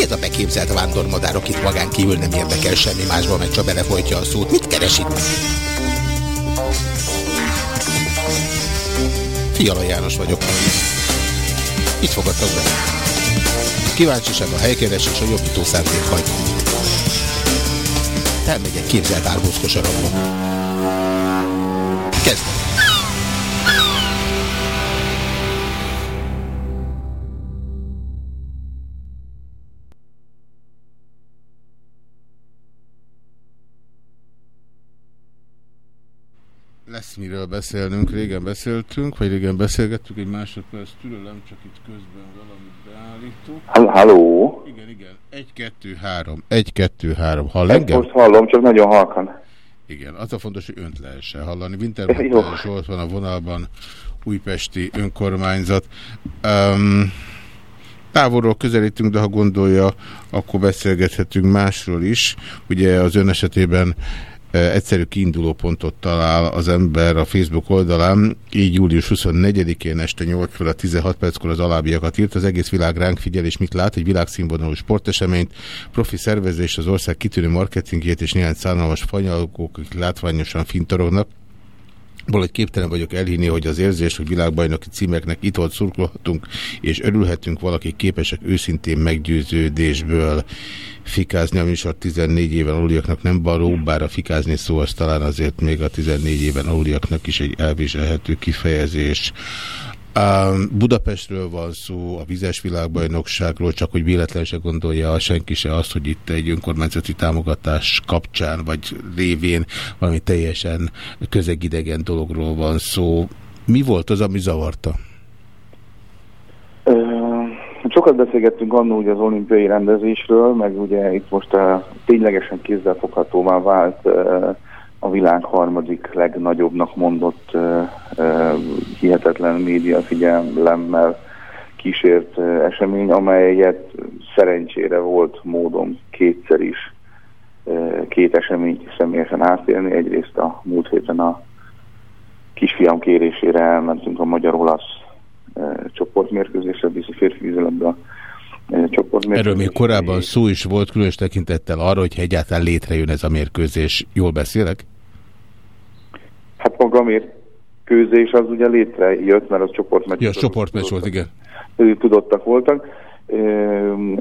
Ez a beképzelt vándormadár, akit magán kívül nem érdekel semmi másba, mert csak belefolytja a szót? Mit keres itt? Fiala János vagyok. Itt fogadtak be. Kíváncsiság a helykeresés a jobbító szándék hagy. Elmegyek képzelt árbózkos arabba. Kezdem. Lesz miről beszélnünk, régen beszéltünk, vagy régen beszélgettük, egy másodperc türelem, csak itt közben valamit beállítok. Halló? Igen, igen. 1, 2, 3. 1, 2, 3. Hall engem? Most hallom, csak nagyon halkan. Igen, az a fontos, hogy önt lehessen hallani. Wintermantel is ott van a vonalban, újpesti önkormányzat. Um, távolról közelítünk, de ha gondolja, akkor beszélgethetünk másról is. Ugye az ön esetében egyszerű kiinduló pontot talál az ember a Facebook oldalán, így július 24-én este 8 a 16 perckor az alábbiakat írt, az egész világ ránk figyel és mit lát, egy világszínvonalú sporteseményt, profi szervezés, az ország kitűnő marketingjét és néhány szánalmas fanyalgók, akik látványosan fintorognak, Valahogy képtelen vagyok elhinni, hogy az érzés, hogy világbajnoki címeknek itt volt szurkolhatunk, és örülhetünk, valaki képesek őszintén meggyőződésből fikázni, a műsor 14 éven aluliaknak nem való, bár a fikázni szó az talán azért még a 14 éven aluliaknak is egy elviselhető kifejezés. Budapestről van szó, a vizes világbajnokságról, csak hogy véletlen se gondolja senki se azt, hogy itt egy önkormányzati támogatás kapcsán, vagy révén valami teljesen közegidegen dologról van szó. Mi volt az, ami zavarta? Sokat beszélgettünk annól ugye az olimpiai rendezésről, meg ugye itt most a ténylegesen kézzelfoghatóvá vált uh, a világ harmadik legnagyobbnak mondott uh, uh, hihetetlen média figyelemmel kísért uh, esemény, amelyet szerencsére volt módon kétszer is uh, két eseményt személyesen átélni. Egyrészt a múlt héten a kisfiam kérésére elmentünk a magyar-olasz uh, csoportmérkőzésre, viszi férfi vízilabda Erről még korábban szó is volt, különös tekintettel arra, hogy egyáltalán létrejön ez a mérkőzés. Jól beszélek? Hát maga a mérkőzés az ugye létrejött, mert az csoportmeccs. Ja, csoportmeccs volt, igen. Tudottak voltak.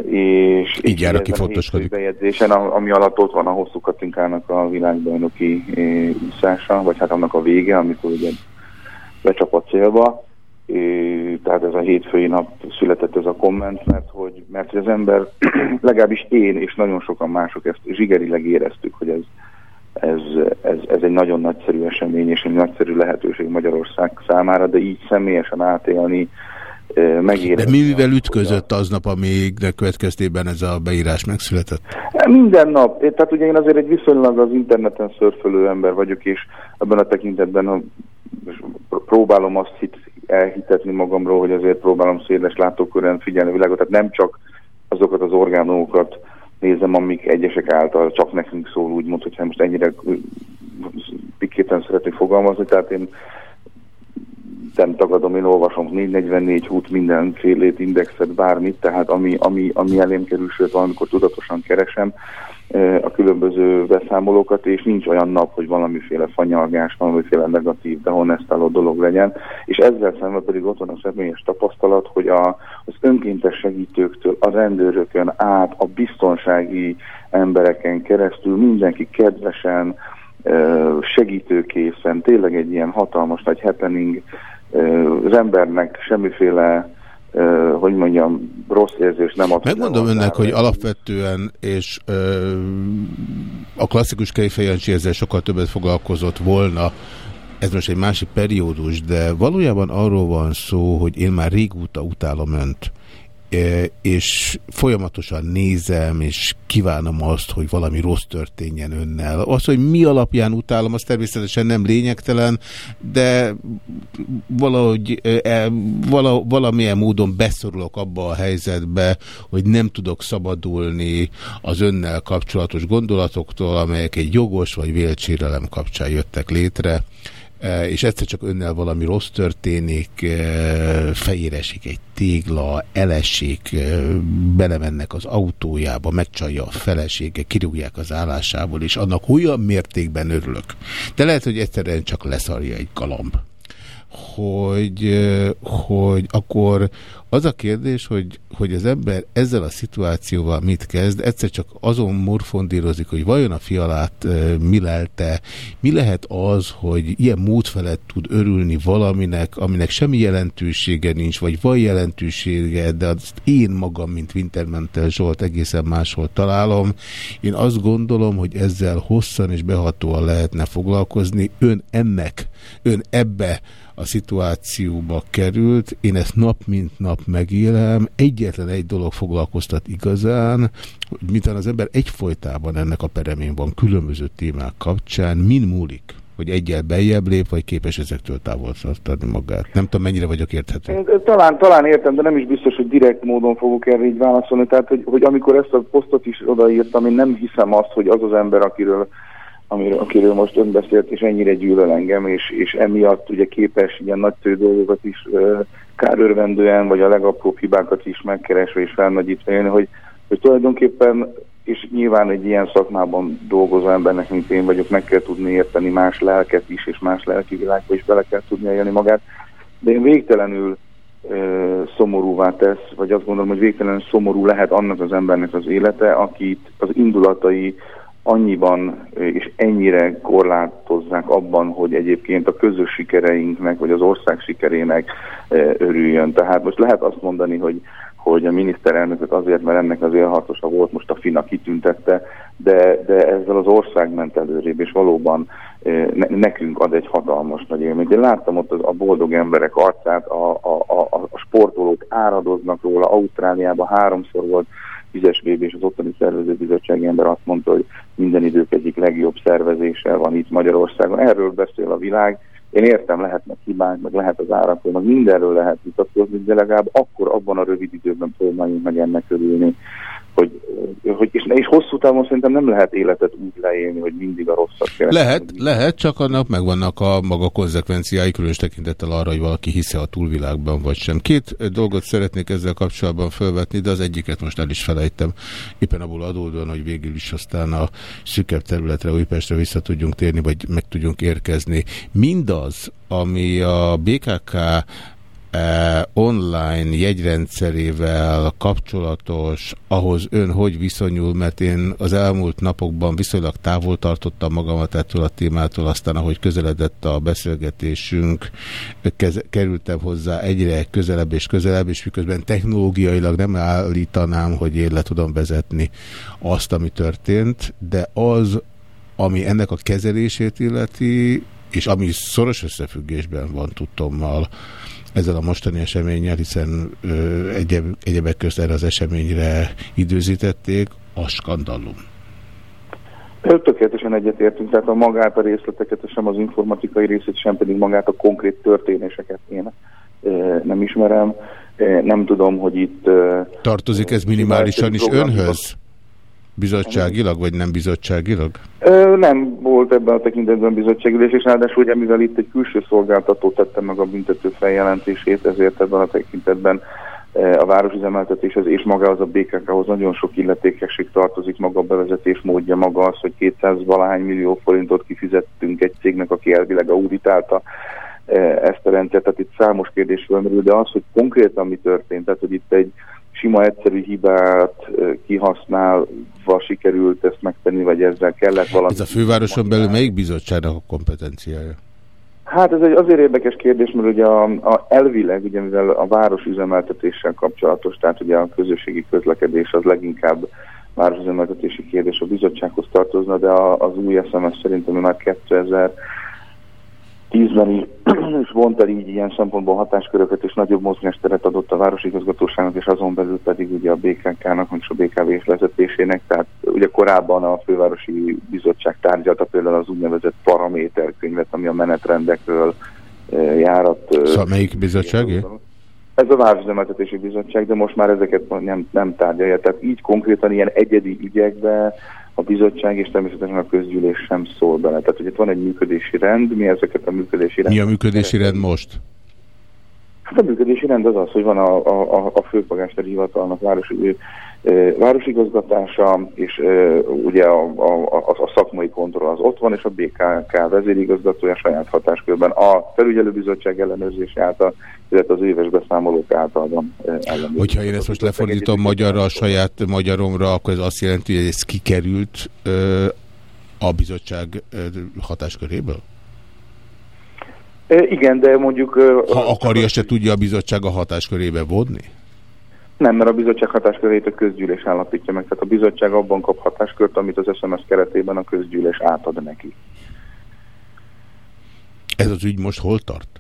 És így jár, aki fontoskodik. Bejegyzésen, ami alatt ott van a hosszú Katinkának a világbajnoki úszása, vagy hát annak a vége, amikor ugye becsapott célba tehát ez a hétfői nap született ez a komment, mert hogy, mert hogy az ember, legalábbis én és nagyon sokan mások ezt zsigerileg éreztük, hogy ez, ez, ez, ez egy nagyon nagyszerű esemény és egy nagyszerű lehetőség Magyarország számára, de így személyesen átélni, megérezni. De mivel ütközött aznap, amíg de következtében ez a beírás megszületett? Minden nap. Tehát ugye én azért egy viszonylag az interneten szörfölő ember vagyok, és ebben a tekintetben próbálom azt hit, elhitetni magamról, hogy azért próbálom széles látókörön figyelni a világot, tehát nem csak azokat az orgánókat nézem, amik egyesek által csak nekünk szól, úgymond, hogyha most ennyire pikéten szeretnék fogalmazni, tehát én nem tagadom, én olvasom 444 hút mindenfélét, indexet, bármit, tehát ami, ami, ami elém kerül, sőt valamikor tudatosan keresem, a különböző beszámolókat, és nincs olyan nap, hogy valamiféle fanyalgás, valamiféle negatív, dehonestáló dolog legyen, és ezzel szemben pedig ott van a személyes tapasztalat, hogy a, az önkéntes segítőktől, a rendőrökön át, a biztonsági embereken keresztül mindenki kedvesen, segítőkészen, tényleg egy ilyen hatalmas nagy happening, az embernek semmiféle hogy mondjam, rossz érzés nem ad. Megmondom önnek, hogy alapvetően, és ö, a klasszikus Kejfejancsi ezzel sokkal többet foglalkozott volna, ez most egy másik periódus, de valójában arról van szó, hogy én már régóta utálom önt és folyamatosan nézem, és kívánom azt, hogy valami rossz történjen önnel. Az, hogy mi alapján utálom, az természetesen nem lényegtelen, de valahogy e, vala, valamilyen módon beszorulok abba a helyzetbe, hogy nem tudok szabadulni az önnel kapcsolatos gondolatoktól, amelyek egy jogos vagy véltsérelem kapcsán jöttek létre e, és egyszer csak önnel valami rossz történik, e, fejére esik egy tégla, elesik, e, belemennek az autójába, megcsalja a felesége, kirúgják az állásából, és annak olyan mértékben örülök. De lehet, hogy egyszerűen csak leszarja egy galamb hogy, hogy akkor az a kérdés, hogy, hogy az ember ezzel a szituációval mit kezd, egyszer csak azon morfondírozik, hogy vajon a fialát mi lelte, mi lehet az, hogy ilyen mód felett tud örülni valaminek, aminek semmi jelentősége nincs, vagy van jelentősége, de azt én magam, mint Wintermantel Zsolt egészen máshol találom. Én azt gondolom, hogy ezzel hosszan és behatóan lehetne foglalkozni. Ön ennek, ön ebbe a szituációba került. Én ezt nap mint nap megélem. Egyetlen egy dolog foglalkoztat igazán, hogy mintán az ember egyfolytában ennek a peremén van különböző témák kapcsán, min múlik? hogy egyel beljebb lép, vagy képes ezektől távol tartani magát. Nem tudom, mennyire vagyok érthető. Talán, talán értem, de nem is biztos, hogy direkt módon fogok erre így válaszolni. Tehát, hogy, hogy amikor ezt a posztot is odaírtam, én nem hiszem azt, hogy az az ember, akiről amiről, akiről most ön beszélt, és ennyire gyűlöl engem, és, és emiatt ugye képes ilyen nagyszerű dolgokat is uh, kárörvendően, vagy a legapróbb hibákat is megkeresve és felnagyítva jönni, hogy, hogy tulajdonképpen, és nyilván egy ilyen szakmában dolgozó embernek, mint én vagyok, meg kell tudni érteni más lelket is, és más lelki világba is bele kell tudni élni magát, de én végtelenül szomorúvá tesz, vagy azt gondolom, hogy végtelenül szomorú lehet annak az embernek az élete, akit az indulatai annyiban és ennyire korlátozzák abban, hogy egyébként a közös sikereinknek, vagy az ország sikerének örüljön. Tehát most lehet azt mondani, hogy, hogy a miniszterelnököt azért, mert ennek az élharcosa volt, most a FINA kitüntette, de, de ezzel az ország ment előrébb, és valóban ne, nekünk ad egy hatalmas nagy élményt. Én láttam ott a boldog emberek arcát, a, a, a, a sportolók áradoznak róla, Ausztráliában háromszor volt vizes VB és az ottani szervezőbizottsági ember azt mondta, hogy minden idők egyik legjobb szervezése van itt Magyarországon. Erről beszél a világ. Én értem, lehetnek hibák, meg lehet az árakról, meg mindenről lehet vitatkozni, de legalább akkor abban a rövid időben próbáljunk meg ennek örülni hogy, hogy és, és hosszú távon szerintem nem lehet életet úgy leélni, hogy mindig a rosszat kell. Lehet, lehet, csak annak megvannak a maga konzekvenciái, különös tekintettel arra, hogy valaki hisze a túlvilágban vagy sem. Két dolgot szeretnék ezzel kapcsolatban felvetni, de az egyiket most el is felejtem. Éppen abból adódóan, hogy végül is aztán a szükebb területre, Újpestre vissza tudjunk térni, vagy meg tudjunk érkezni. Mindaz, ami a BKK online jegyrendszerével kapcsolatos, ahhoz ön hogy viszonyul, mert én az elmúlt napokban viszonylag távol tartottam magamat ettől a témától, aztán ahogy közeledett a beszélgetésünk, kerültem hozzá egyre közelebb és közelebb, és miközben technológiailag nem állítanám, hogy én le tudom vezetni azt, ami történt, de az, ami ennek a kezelését illeti, és ami szoros összefüggésben van tudtommal, ezzel a mostani eseménnyel, hiszen ö, egyeb, egyebek közt erre az eseményre időzítették, a skandalum. Tökéletesen egyetértünk, tehát a magát a részleteket, sem az informatikai részét, sem pedig magát a konkrét történéseket én nem ismerem. Nem tudom, hogy itt... Tartozik ez minimálisan is önhöz? Bizottságilag, vagy nem bizottságilag? Ö, nem volt ebben a tekintetben bizottságülés, és ráadásul ugye, mivel itt egy külső szolgáltató tette meg a büntető feljelentését, ezért ebben a tekintetben a városüzemeltetéshez és maga az a BKK-hoz nagyon sok illetékesség tartozik, maga a bevezetés módja, maga az, hogy 200 valahány millió forintot kifizettünk egy cégnek, aki elvileg auditálta ezt a rendszert, tehát itt számos kérdés felmerül, de az, hogy konkrétan mi történt, tehát hogy itt egy sima egyszerű hibát kihasználva sikerült ezt megtenni, vagy ezzel kellett valami... Ez a fővároson belül melyik bizottságnak a kompetenciája? Hát ez egy azért érdekes kérdés, mert ugye a, a elvileg, ugye mivel a város üzemeltetéssel kapcsolatos, tehát ugye a közösségi közlekedés az leginkább városüzemeltetési kérdés a bizottsághoz tartozna, de a, az új SMS szerintem már 2000 tízben is, is vont el így ilyen szempontból hatásköröket és nagyobb mozgásteret adott a városigazgatóságnak, és azon belül pedig ugye a BKK-nak, és a BKV vezetésének, tehát ugye korábban a fővárosi bizottság tárgyalta például az úgynevezett paraméterkönyvet, ami a menetrendekről járat. Szóval melyik bizottsági? Ez a Városüzemeltetési Bizottság, de most már ezeket nem, nem tárgyalja. Tehát így konkrétan ilyen egyedi ügyekbe a bizottság és természetesen a közgyűlés sem szól bele. Tehát, hogy itt van egy működési rend, mi ezeket a működési rend. Mi a működési rend most? Hát a működési rend az az, hogy van a, a, a főpolgármesteri hivatalnak városi, városigazgatása, és ugye a, a, a, a szakmai kontroll az ott van, és a BKK vezérigazgatója saját hatáskörben a felügyelőbizottság ellenőrzése által, illetve az éves beszámolók által van ellenőrzés. Hogyha én ezt most lefordítom magyarra, a saját magyaromra, akkor ez azt jelenti, hogy ez kikerült a bizottság hatásköréből? Igen, de mondjuk... Ha akarja, se tudja a bizottság a hatáskörébe vodni? Nem, mert a bizottság hatáskörét a közgyűlés állapítja meg. Tehát a bizottság abban kap hatáskört, amit az SMS keretében a közgyűlés átad neki. Ez az ügy most hol tart?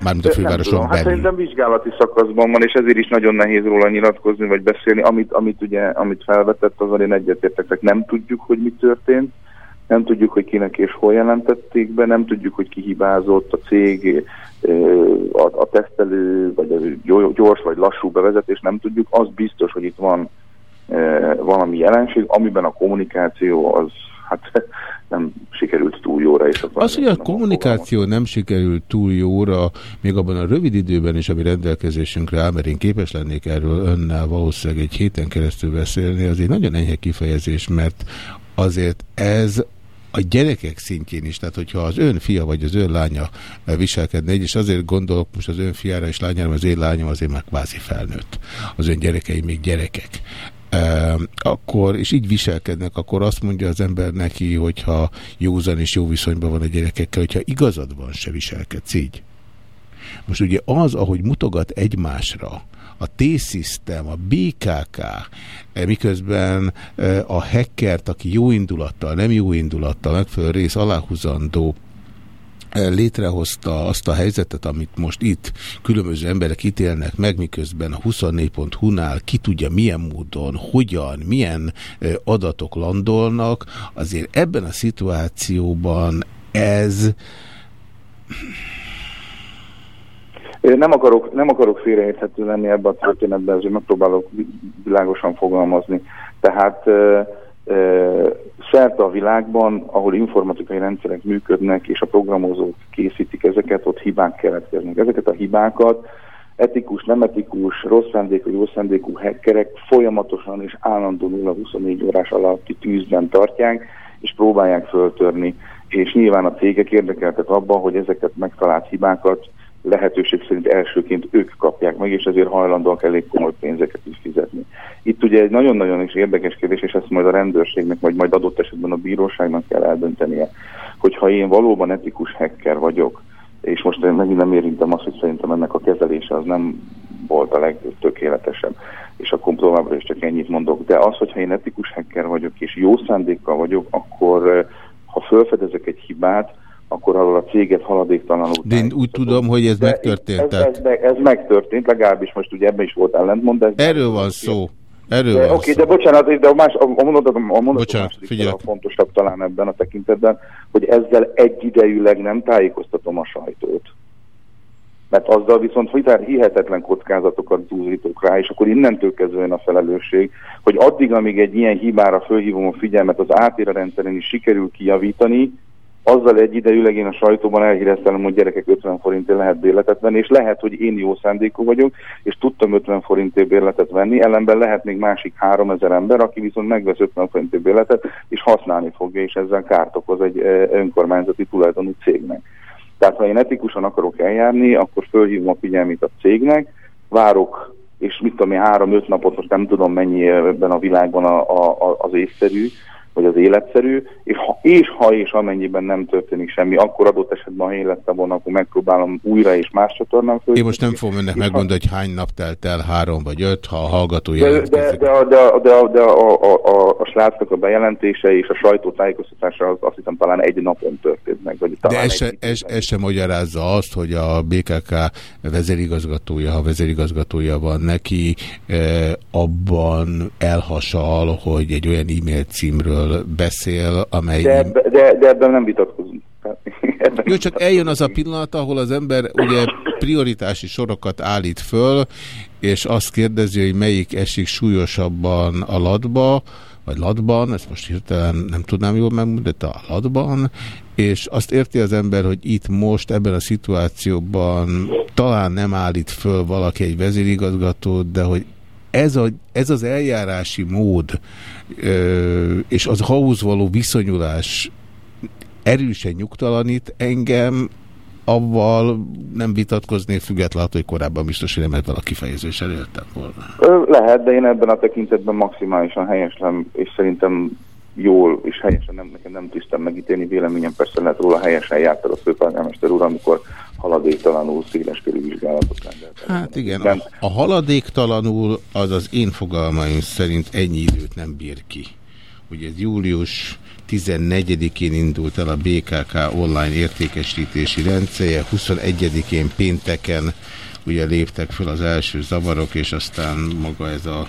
Mármint a fővároson belül. Hát szerintem vizsgálati szakaszban van, és ezért is nagyon nehéz róla nyilatkozni, vagy beszélni. Amit, amit, ugye, amit felvetett, azon én egyetértek, nem tudjuk, hogy mi történt nem tudjuk, hogy kinek és hol jelentették be, nem tudjuk, hogy ki hibázott, a cég, a, a tesztelő, vagy a gyors vagy lassú bevezetés, nem tudjuk. Az biztos, hogy itt van valami jelenség, amiben a kommunikáció az hát nem sikerült túl jóra. És az, hogy a kommunikáció nem sikerült túl jóra, még abban a rövid időben is, ami rendelkezésünkre áll, mert én képes lennék erről önnel valószínűleg egy héten keresztül beszélni, az egy nagyon enyhe kifejezés, mert azért ez a gyerekek szintjén is, tehát hogyha az ön fia vagy az ön lánya viselkedne így, és azért gondolok most az ön fiára és lányára, az én lányom azért már kvázi felnőtt. Az ön gyerekei még gyerekek. E, akkor, és így viselkednek, akkor azt mondja az ember neki, hogyha józan és jó viszonyban van a gyerekekkel, hogyha igazad van, se viselkedsz így. Most ugye az, ahogy mutogat egymásra, a T-System, a BKK, e, miközben e, a hackert, aki jó indulattal, nem jó indulattal, megfelelő rész aláhúzandó e, létrehozta azt a helyzetet, amit most itt különböző emberek ítélnek meg, miközben a 24.hu-nál ki tudja milyen módon, hogyan, milyen adatok landolnak, azért ebben a szituációban ez nem akarok, nem akarok félreérthető lenni ebben a történetben, ezért megpróbálok világosan fogalmazni. Tehát szerte a világban, ahol informatikai rendszerek működnek, és a programozók készítik ezeket, ott hibák keletkeznek. Ezeket a hibákat etikus, nem etikus, rossz szándékú, jó szándékú hackerek folyamatosan és állandóan 0-24 órás alatti tűzben tartják, és próbálják föltörni. És nyilván a cégek érdekeltek abban, hogy ezeket megtalált hibákat lehetőség szerint elsőként ők kapják meg, és ezért hajlandóak elég komoly pénzeket is fizetni. Itt ugye egy nagyon-nagyon is érdekes kérdés, és ezt majd a rendőrségnek, vagy majd adott esetben a bíróságnak kell eldöntenie, hogyha én valóban etikus hacker vagyok, és most én megint nem érintem azt, hogy szerintem ennek a kezelése az nem volt a legtökéletesebb, és akkor továbbra is csak ennyit mondok. De az, hogyha én etikus hacker vagyok, és jó szándékkal vagyok, akkor eh, ha felfedezek egy hibát, akkor arról a céget haladéktalanul... De én úgy tudom, hogy ez megtörtént. Ez, ez, ez, ez megtörtént, legalábbis most ugye ebben is volt ellentmond. De ez Erről van szó. Erről de, van Oké, szó. de bocsánat, de a, más, a, a mondatom, a mondatom a fontosabb talán ebben a tekintetben, hogy ezzel egyidejűleg nem tájékoztatom a sajtót. Mert azzal viszont hihetetlen kockázatokat dúzítok rá, és akkor innentől kezdően a felelősség, hogy addig, amíg egy ilyen hibára fölhívom a figyelmet, az átére rendszeren is sikerül kijavítani, azzal egyidejűleg én a sajtóban elhíreztem, hogy gyerekek 50 forintért lehet bérletet venni, és lehet, hogy én jó szándékú vagyok, és tudtam 50 forintért bérletet venni, ellenben lehet még másik 3000 ember, aki viszont megvesz 50 forintért bérletet, és használni fogja, és ezzel kárt okoz egy önkormányzati tulajdonú cégnek. Tehát ha én etikusan akarok eljárni, akkor fölhívom a figyelmét a cégnek, várok, és mit tudom én, három-öt napot, most nem tudom mennyi ebben a világban a, a, az észszerű, vagy az életszerű, és ha, és ha és amennyiben nem történik semmi, akkor adott esetben, ha én lettem volna, akkor megpróbálom újra és más csatornán föl. Én most nem fogom önnek megmondani, hogy hány nap telt el, három vagy öt, ha a hallgató de, de, de, de, de, de, de a, a, a, a srácnak a bejelentése és a sajtótájékoztatása az azt hiszem talán egy napon történt meg. Vagy de ez se, ez, ez se magyarázza azt, hogy a BKK vezérigazgatója, ha vezérigazgatója van neki, eh, abban elhasal, hogy egy olyan e-mail címről amiről beszél, amely... De, ebbe, de, de ebben nem vitatkozunk. Jó, csak eljön az a pillanat, ahol az ember ugye prioritási sorokat állít föl, és azt kérdezi, hogy melyik esik súlyosabban a latba, vagy latban, ezt most hirtelen nem tudnám jól megmondani, de a latban, és azt érti az ember, hogy itt most ebben a szituációban talán nem állít föl valaki egy vezérigazgatót, de hogy ez, a, ez az eljárási mód és az ahhoz való viszonyulás erősen nyugtalanít engem, avval nem vitatkoznék függetlenül, hogy korábban biztos, hogy nem ebben a kifejezéssel éltem volna. Lehet, de én ebben a tekintetben maximálisan helyesen, és szerintem jól és helyesen nem, nekem nem tisztem megítélni, véleményem persze lehet róla helyesen járt a főpolgármester úr, amikor haladéktalanul széles körű vizsgálatot rendelt. Hát igen, a, a haladéktalanul az az én fogalmaim szerint ennyi időt nem bír ki. Ugye ez július 14-én indult el a BKK online értékesítési rendszerje, 21-én pénteken ugye léptek fel az első zavarok, és aztán maga ez a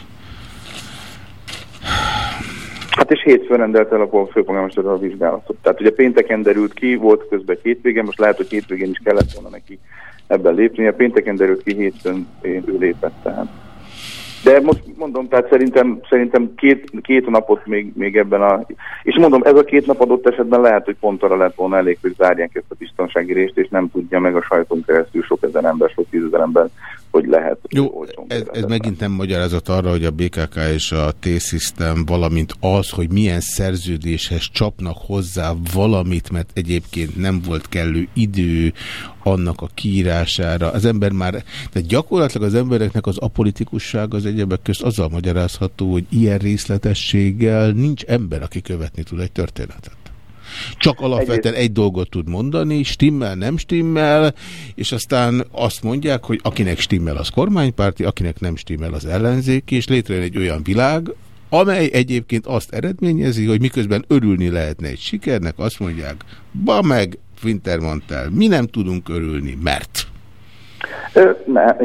Hát és hétfőn rendelt el a főpolgármester a vizsgálatot. Tehát ugye pénteken derült ki, volt közben hétvégén, most lehet, hogy hétvégén is kellett volna neki ebben lépnie. Pénteken derült ki, hétfőn ő lépett tehát. De most mondom, tehát szerintem, szerintem két, két napot még, még ebben a... És mondom, ez a két nap adott esetben lehet, hogy pont arra lett volna elég, hogy zárják ezt a biztonsági részt, és nem tudja meg a sajton keresztül sok ezer ember, sok tízezer ember, hogy lehet. Jó, ez, ez megint nem magyarázat arra, hogy a BKK és a T-System, valamint az, hogy milyen szerződéshez csapnak hozzá valamit, mert egyébként nem volt kellő idő annak a kiírására. Az ember már, tehát gyakorlatilag az embereknek az apolitikusság az egyebek közt azzal magyarázható, hogy ilyen részletességgel nincs ember, aki követni tud egy történetet. Csak alapvetően egy dolgot tud mondani, stimmel, nem stimmel, és aztán azt mondják, hogy akinek stimmel, az kormánypárti, akinek nem stimmel, az ellenzéki, és létrejön egy olyan világ, amely egyébként azt eredményezi, hogy miközben örülni lehetne egy sikernek, azt mondják, ba meg, Wintermantel, mi nem tudunk örülni, mert... Ö, ne,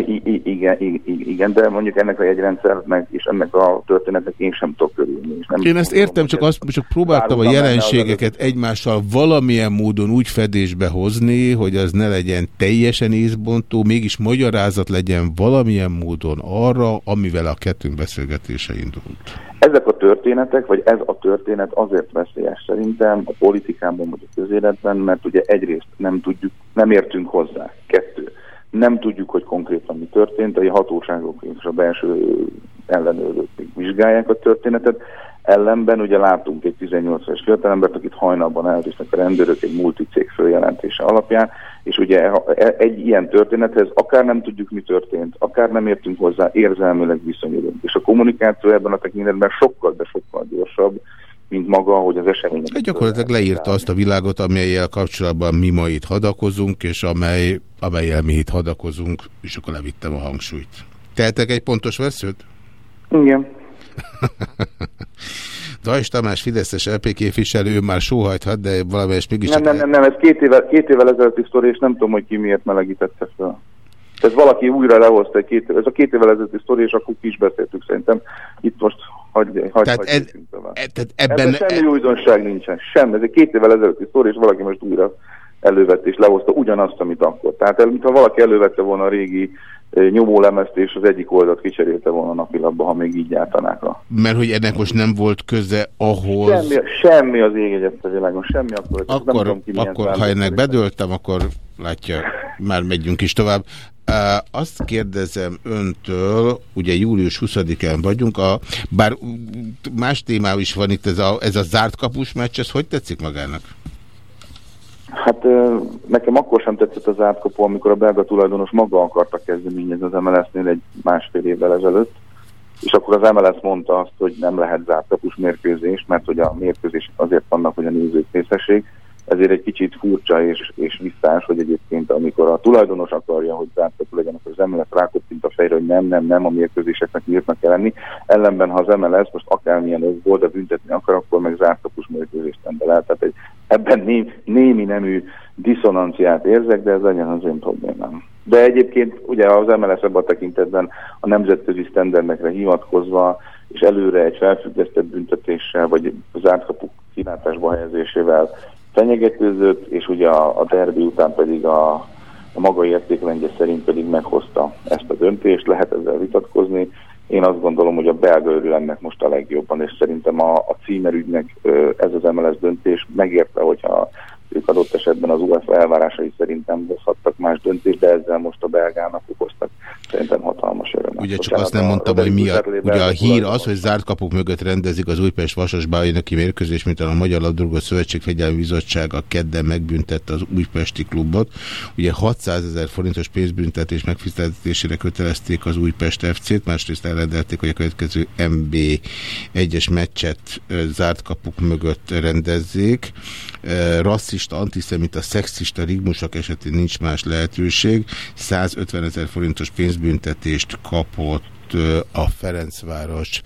igen, igen, de mondjuk ennek a jegyrendszernek és ennek a történetnek én sem tudok körülni. És nem én ezt értem, csak, azt, csak próbáltam a jelenségeket az... egymással valamilyen módon úgy fedésbe hozni, hogy az ne legyen teljesen észbontó, mégis magyarázat legyen valamilyen módon arra, amivel a kettőnk beszélgetése indult. Ezek a történetek, vagy ez a történet azért veszélyes szerintem a politikában vagy a közéletben, mert ugye egyrészt nem tudjuk, nem értünk hozzá. Kettő nem tudjuk, hogy konkrétan mi történt, a hatóságok és a belső ellenőrök vizsgálják a történetet. Ellenben ugye látunk egy 18 es fiatalembert, akit hajnalban elvisznek a rendőrök egy multicég följelentése alapján, és ugye e, egy ilyen történethez akár nem tudjuk, mi történt, akár nem értünk hozzá, érzelmileg viszonyulunk. És a kommunikáció ebben a tekintetben sokkal, de sokkal gyorsabb, mint maga, hogy az események... Hát gyakorlatilag leírta azt a világot, amelyel kapcsolatban mi ma itt hadakozunk, és amely, amelyel mi itt hadakozunk, és akkor levittem a hangsúlyt. Tehetek egy pontos veszőt? Igen. Dajs Tamás Fideszes LP képviselő már sóhajthat, de valamelyest mégis... Nem, nem, nem, nem, ez két évvel, két évvel ezelőtti sztori, és nem tudom, hogy ki miért melegítette fel. Ez valaki újra lehozta egy két, ez a két évvel ezelőtti sztori, és akkor ki is beszéltük szerintem. Itt most hagyj, hagyj, tehát, hagyj ed, ed, tehát ebben, ebben semmi e... újdonság nincsen, sem. Ez egy két évvel ezelőtti sztori, és valaki most újra elővette és lehozta ugyanazt, amit akkor. Tehát, mintha valaki elővette volna a régi nyomólemezt, és az egyik oldalt kicserélte volna a napilapba, ha még így jártanák. A... Mert hogy ennek most nem volt köze ahhoz... Semmi, semmi az ég egyet a világon, semmi akkor. Akkor, nem tudom, akkor ha ennek bedöltem, akkor látja, már megyünk is tovább. Azt kérdezem öntől, ugye július 20-án vagyunk, a, bár más témá is van itt, ez a, ez a zárt kapus meccs, ez hogy tetszik magának? Hát nekem akkor sem tetszett az átkapó, amikor a belga tulajdonos maga akarta kezdeményezni az MLS-nél egy másfél évvel ezelőtt, és akkor az MLS mondta azt, hogy nem lehet zárt kapus mérkőzés, mert hogy a mérkőzés azért vannak, hogy a nézők részesség, ezért egy kicsit furcsa és, és visszás, hogy egyébként amikor a tulajdonos akarja, hogy zártatú legyen, akkor az MLS rákottint a fejre, hogy nem, nem, nem, a mérkőzéseknek nyíltnak kell lenni. Ellenben, ha az MLS most akármilyen okból, de büntetni akar, akkor meg zártapus mérkőzést rendel Tehát egy, ebben né, némi nemű diszonanciát érzek, de ez legyen az én problémám. De egyébként ugye az MLS ebben a tekintetben a nemzetközi sztendernekre hivatkozva, és előre egy felfüggesztett büntetéssel, vagy az átkapuk kilátásba helyezésével fenyegetőzött, és ugye a, a derbi után pedig a a maga értékrendje szerint pedig meghozta ezt a döntést, lehet ezzel vitatkozni. Én azt gondolom, hogy a belga ennek most a legjobban, és szerintem a, a címerügynek ez az MLS döntés megérte, hogyha ők adott esetben az UEFA elvárásai szerint nem hozhattak más döntést, de ezzel most a belgának okoztak szerintem hatalmas örömet. Ugye csak azt nem mondtam, hogy mi a, ugye a hír az, hogy zárt kapuk mögött rendezik az Újpest Vasas bajnoki mérkőzés, mint a Magyar Labdarúgó Szövetség Fegyelmi Bizottsága kedden megbüntette az újpesti klubot. Ugye 600 ezer forintos pénzbüntetés megfizetésére kötelezték az Újpest FC-t, másrészt elrendelték, hogy a következő MB 1-es meccset zárt kapuk mögött rendezzék. Rasszista, antiszemita, szexista rigmusok esetén nincs más lehetőség. 150 ezer forintos pénz pénzbüntetést kapott a Ferencváros.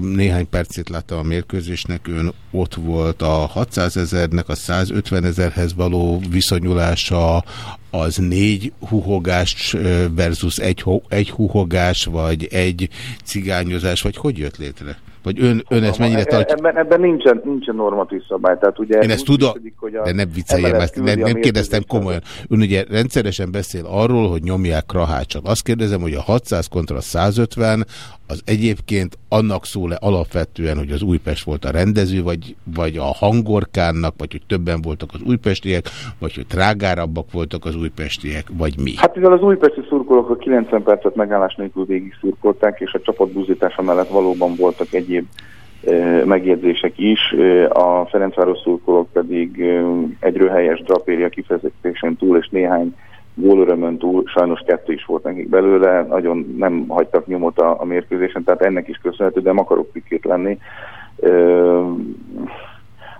Néhány percét láttam a mérkőzésnek, ön ott volt a 600 ezernek a 150 ezerhez való viszonyulása, az négy huhogás versus egy, egy huhogás, vagy egy cigányozás, vagy hogy jött létre? Vagy ön, ön ezt mennyire tartja? Ebben, ebben nincsen, nincsen normatív szabály. Tehát ugye Én ezt tudom, de nem vicceljem ezt, nem, nem kérdeztem komolyan. Ön ugye rendszeresen beszél arról, hogy nyomják Krahácsot. Azt kérdezem, hogy a 600 kontra 150, az egyébként annak szól-e alapvetően, hogy az Újpest volt a rendező, vagy, vagy a hangorkánnak, vagy hogy többen voltak az újpestiek, vagy hogy trágárabbak voltak az újpestiek, vagy mi? Hát mivel az újpesti szurkolók a 90 percet megállás nélkül végig szurkolták, és a csapat buzítása mellett valóban voltak egyéb megjegyzések is. A Ferencváros szurkolók pedig e, egy röhelyes drapéria kifejezetten túl, és néhány gólörömön túl, sajnos kettő is volt nekik belőle, nagyon nem hagytak nyomot a, a mérkőzésen, tehát ennek is köszönhető, de nem akarok pikét lenni.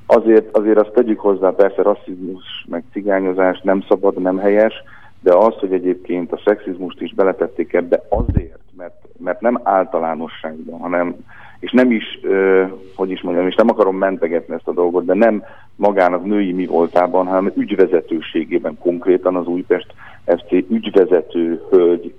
Azért, azért azt tegyük hozzá, persze rasszizmus, meg cigányozás nem szabad, nem helyes, de az, hogy egyébként a szexizmust is beletették ebbe azért, mert, mert nem általánosságban, hanem és nem is, hogy is mondjam, és nem akarom mentegetni ezt a dolgot, de nem magának női mi voltában, hanem ügyvezetőségében konkrétan az Újpest FC ügyvezető hölgy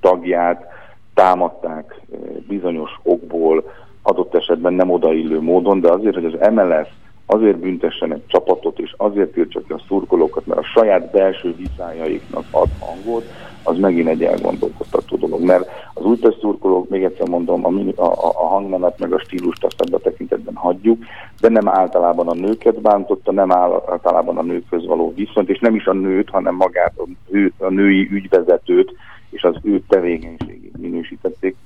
tagját támadták bizonyos okból, adott esetben nem odaillő módon, de azért, hogy az MLS azért büntessen egy csapatot, és azért tiltsa ki a szurkolókat, mert a saját belső viszájaiknak ad hangot, az megint egy elgondolkodtató dolog. Mert az új szurkolók, még egyszer mondom, a, a, a hangnemet meg a stílust azt ebben a tekintetben hagyjuk, de nem általában a nőket bántotta, nem általában a nőkhöz való viszont, és nem is a nőt, hanem magát a, ő, a női ügyvezetőt és az ő tevékenységét minősítették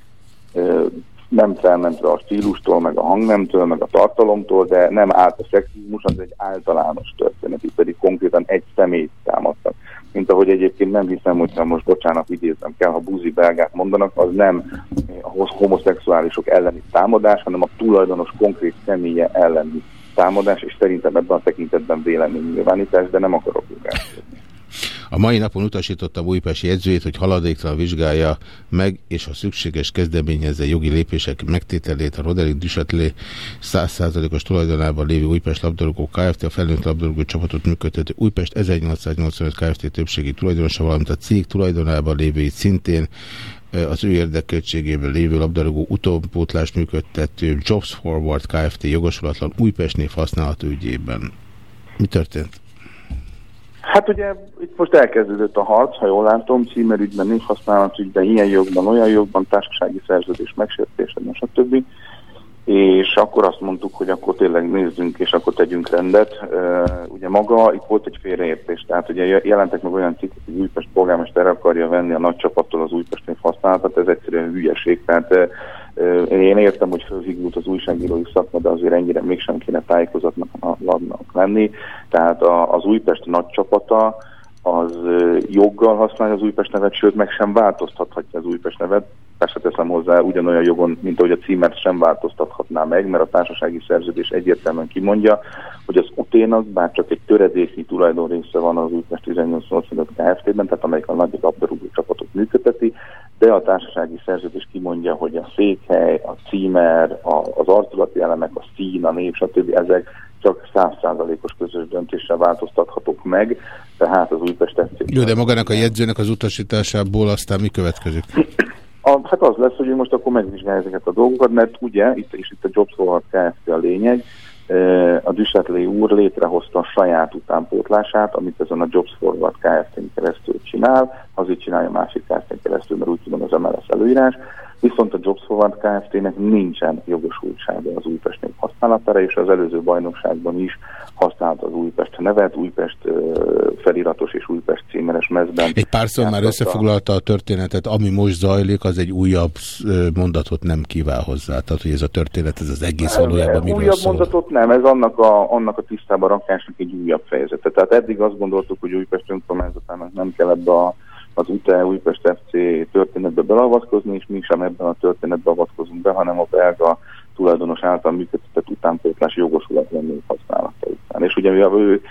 nem felmentve a stílustól, meg a hangnemtől, meg a tartalomtól, de nem állt a szexizmus, az egy általános történet, itt pedig konkrétan egy személyt támadtak. Mint ahogy egyébként nem hiszem, hogyha most bocsánat idézem kell, ha buzi belgát mondanak, az nem a homoszexuálisok elleni támadás, hanem a tulajdonos konkrét személye elleni támadás, és szerintem ebben a tekintetben véleménynyilvánítás, de nem akarok jogászni. A mai napon utasítottam Újpesti jegyzőjét, hogy haladéktalan vizsgálja meg, és ha szükséges kezdeményezze jogi lépések megtételét a Roderick Duchatlé 100%-os tulajdonában lévő Újpest labdarúgó Kft. a felnőtt labdarúgó csapatot működtető Újpest 1885 Kft. többségi tulajdonosa, valamint a cég tulajdonában lévőit szintén az ő érdekeltségében lévő labdarúgó utópótlás működtető Jobs Forward Kft. jogosulatlan Újpest név használatú ügyében. Mi történt? Hát ugye itt most elkezdődött a harc, ha jól látom, címerügyben, nincs használatügyben, ilyen jogban, olyan jogban, társasági szerződés megsértése, stb. És akkor azt mondtuk, hogy akkor tényleg nézzünk, és akkor tegyünk rendet. ugye maga, itt volt egy félreértés, tehát ugye jelentek meg olyan cikkek, hogy Újpest polgármester akarja venni a nagy csapattól az Újpest használatot, ez egyszerűen hülyeség, tehát én értem, hogy fölhigult az újságírói szakma, de azért ennyire mégsem kéne tájékozatnak lenni. Tehát az Újpest nagy csapata az joggal használja az Újpest nevet, sőt meg sem változtathatja az Újpest nevet. Persze teszem hozzá ugyanolyan jogon, mint ahogy a címet sem változtathatná meg, mert a társasági szerződés egyértelműen kimondja, hogy az uténak bár csak egy töredéknyi tulajdonrésze van az Újpest 1885 Kft-ben, tehát amelyik a nagy labdarúgó csapatot működteti, de a társasági szerződés kimondja, hogy a székhely, a címer, a, az arculati elemek, a szín, a név, stb. ezek csak százszázalékos közös döntéssel változtathatók meg, tehát az Újpest tetszés. Jó, de magának a jegyzőnek az utasításából aztán mi következik? A, hát az lesz, hogy most akkor megvizsgálja ezeket a dolgokat, mert ugye, itt, és itt a Jobs Kft. a lényeg, a Düssetlé úr létrehozta a saját utánpótlását, amit ezen a Jobs Forward Kft-n keresztül csinál, azért csinálja másik Kft-n keresztül, mert úgy tudom az MLS előírás, viszont a Jobs Forward Kft-nek nincsen jogosultsága az Újpest név használatára, és az előző bajnokságban is használta az Újpest nevet, Újpest feliratos és Újpest címeres mezben. Egy párszor már összefoglalta a történetet, ami most zajlik, az egy újabb mondatot nem kíván hozzá. Tehát, hogy ez a történet, ez az egész valójában miről Újabb szól? mondatot nem, ez annak a, annak a tisztában rakásnak egy újabb fejezete. Tehát eddig azt gondoltuk, hogy Újpest önkormányzatának nem kell ebbe a az UTE Újpest FC történetbe beavatkozni, és mi sem ebben a történetbe avatkozunk be, hanem a belga tulajdonos által működtetett utánpótlás jogosulatlanul használata után. És ugye ő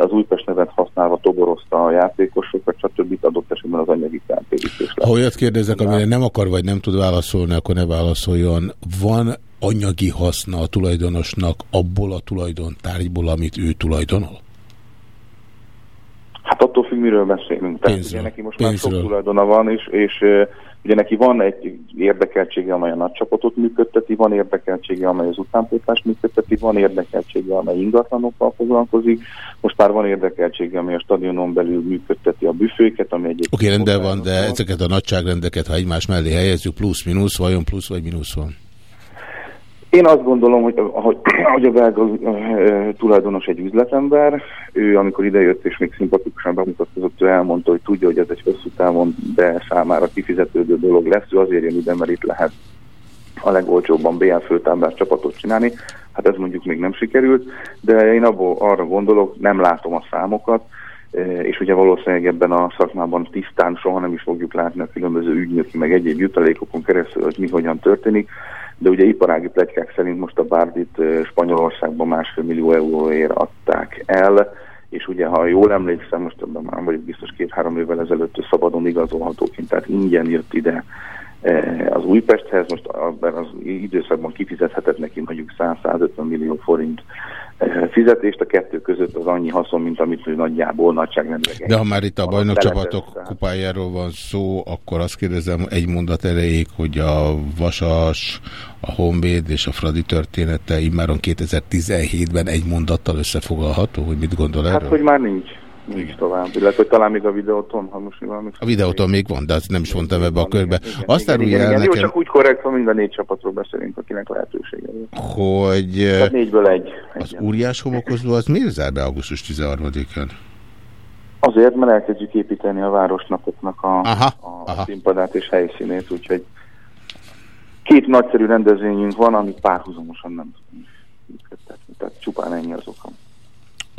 az Újpest nevet használva toborozta a játékosokat, stb. adott esetben az anyagi kártérítés. Ha olyat kérdezek, amire nem akar vagy nem tud válaszolni, akkor ne válaszoljon. Van anyagi haszna a tulajdonosnak abból a tulajdontárgyból, amit ő tulajdonol? Hát attól függ, miről beszélünk. Tehát ugye neki most Pénzről. már sok tulajdona van, és, és ugye neki van egy érdekeltsége, amely a nagycsapatot működteti, van érdekeltsége, amely az utánpótlást működteti, van érdekeltsége, amely ingatlanokkal foglalkozik, most már van érdekeltsége, amely a stadionon belül működteti a büfőket, ami egy... Oké, okay, rendben van, de ezeket a nagyságrendeket, ha egymás mellé helyezzük, plusz-minusz, vajon plusz vagy mínusz van? Én azt gondolom, hogy, hogy, hogy a belga tulajdonos egy üzletember. Ő, amikor idejött és még szimpatikusan bemutatkozott, ő elmondta, hogy tudja, hogy ez egy hosszú távon be számára kifizetődő dolog lesz. Ő azért jön ide, mert itt lehet a legolcsóbban BL főtáblás csapatot csinálni. Hát ez mondjuk még nem sikerült, de én abból arra gondolok, nem látom a számokat, és ugye valószínűleg ebben a szakmában tisztán soha nem is fogjuk látni a különböző ügynöki, meg egyéb jutalékokon keresztül, hogy mi hogyan történik. De ugye iparági plegykák szerint most a Bárdit Spanyolországban másfél millió euróért adták el, és ugye, ha jól emlékszem, most ebben már vagyok biztos két-három évvel ezelőtt szabadon igazolhatóként, tehát ingyen jött ide az Újpesthez, most abban az időszakban kifizethetett neki mondjuk 100-150 millió forint fizetést, a kettő között az annyi haszon, mint amit ő nagyjából nagyságrendileg. De ha már itt a bajnokcsapatok kupájáról van szó, akkor azt kérdezem egy mondat erejéig, hogy a Vasas, a Honvéd és a Fradi története immáron 2017-ben egy mondattal összefoglalható, hogy mit gondol hát, erről? Hát, hogy már nincs nincs igen. tovább. Illetve talán még a videóton, ha most valami... A videóton még van, de azt nem is mondtam ebbe a körbe. Igen, azt igen, igen, nekem... Jó, csak úgy korrekt, ha mind a négy csapatról beszélünk, akinek lehetősége Hogy... Tehát négyből egy. Az egy óriás homokozó az miért zár be augusztus 13-án? Azért, mert elkezdjük építeni a városnapoknak a, aha, a aha. színpadát és helyszínét, úgyhogy két nagyszerű rendezvényünk van, amit párhuzamosan nem tudunk működtetni. Tehát csupán ennyi az okom.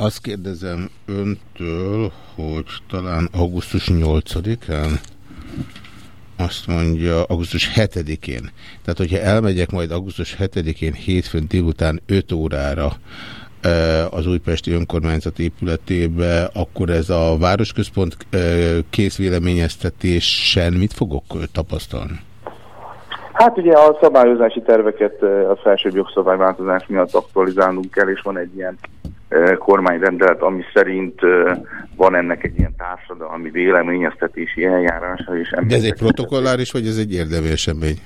Azt kérdezem öntől, hogy talán augusztus 8-án, azt mondja augusztus 7-én. Tehát, hogyha elmegyek majd augusztus 7-én hétfőn délután 5 órára az Újpesti Önkormányzat épületébe, akkor ez a Városközpont készvéleményeztetésen mit fogok tapasztalni? Hát ugye a szabályozási terveket a felsőbb jogszabályváltozás miatt aktualizálnunk kell, és van egy ilyen kormányrendelet, ami szerint van ennek egy ilyen társadalmi véleményeztetési eljárása. És De ez egy protokolláris, vagy ez egy érdemi esemény?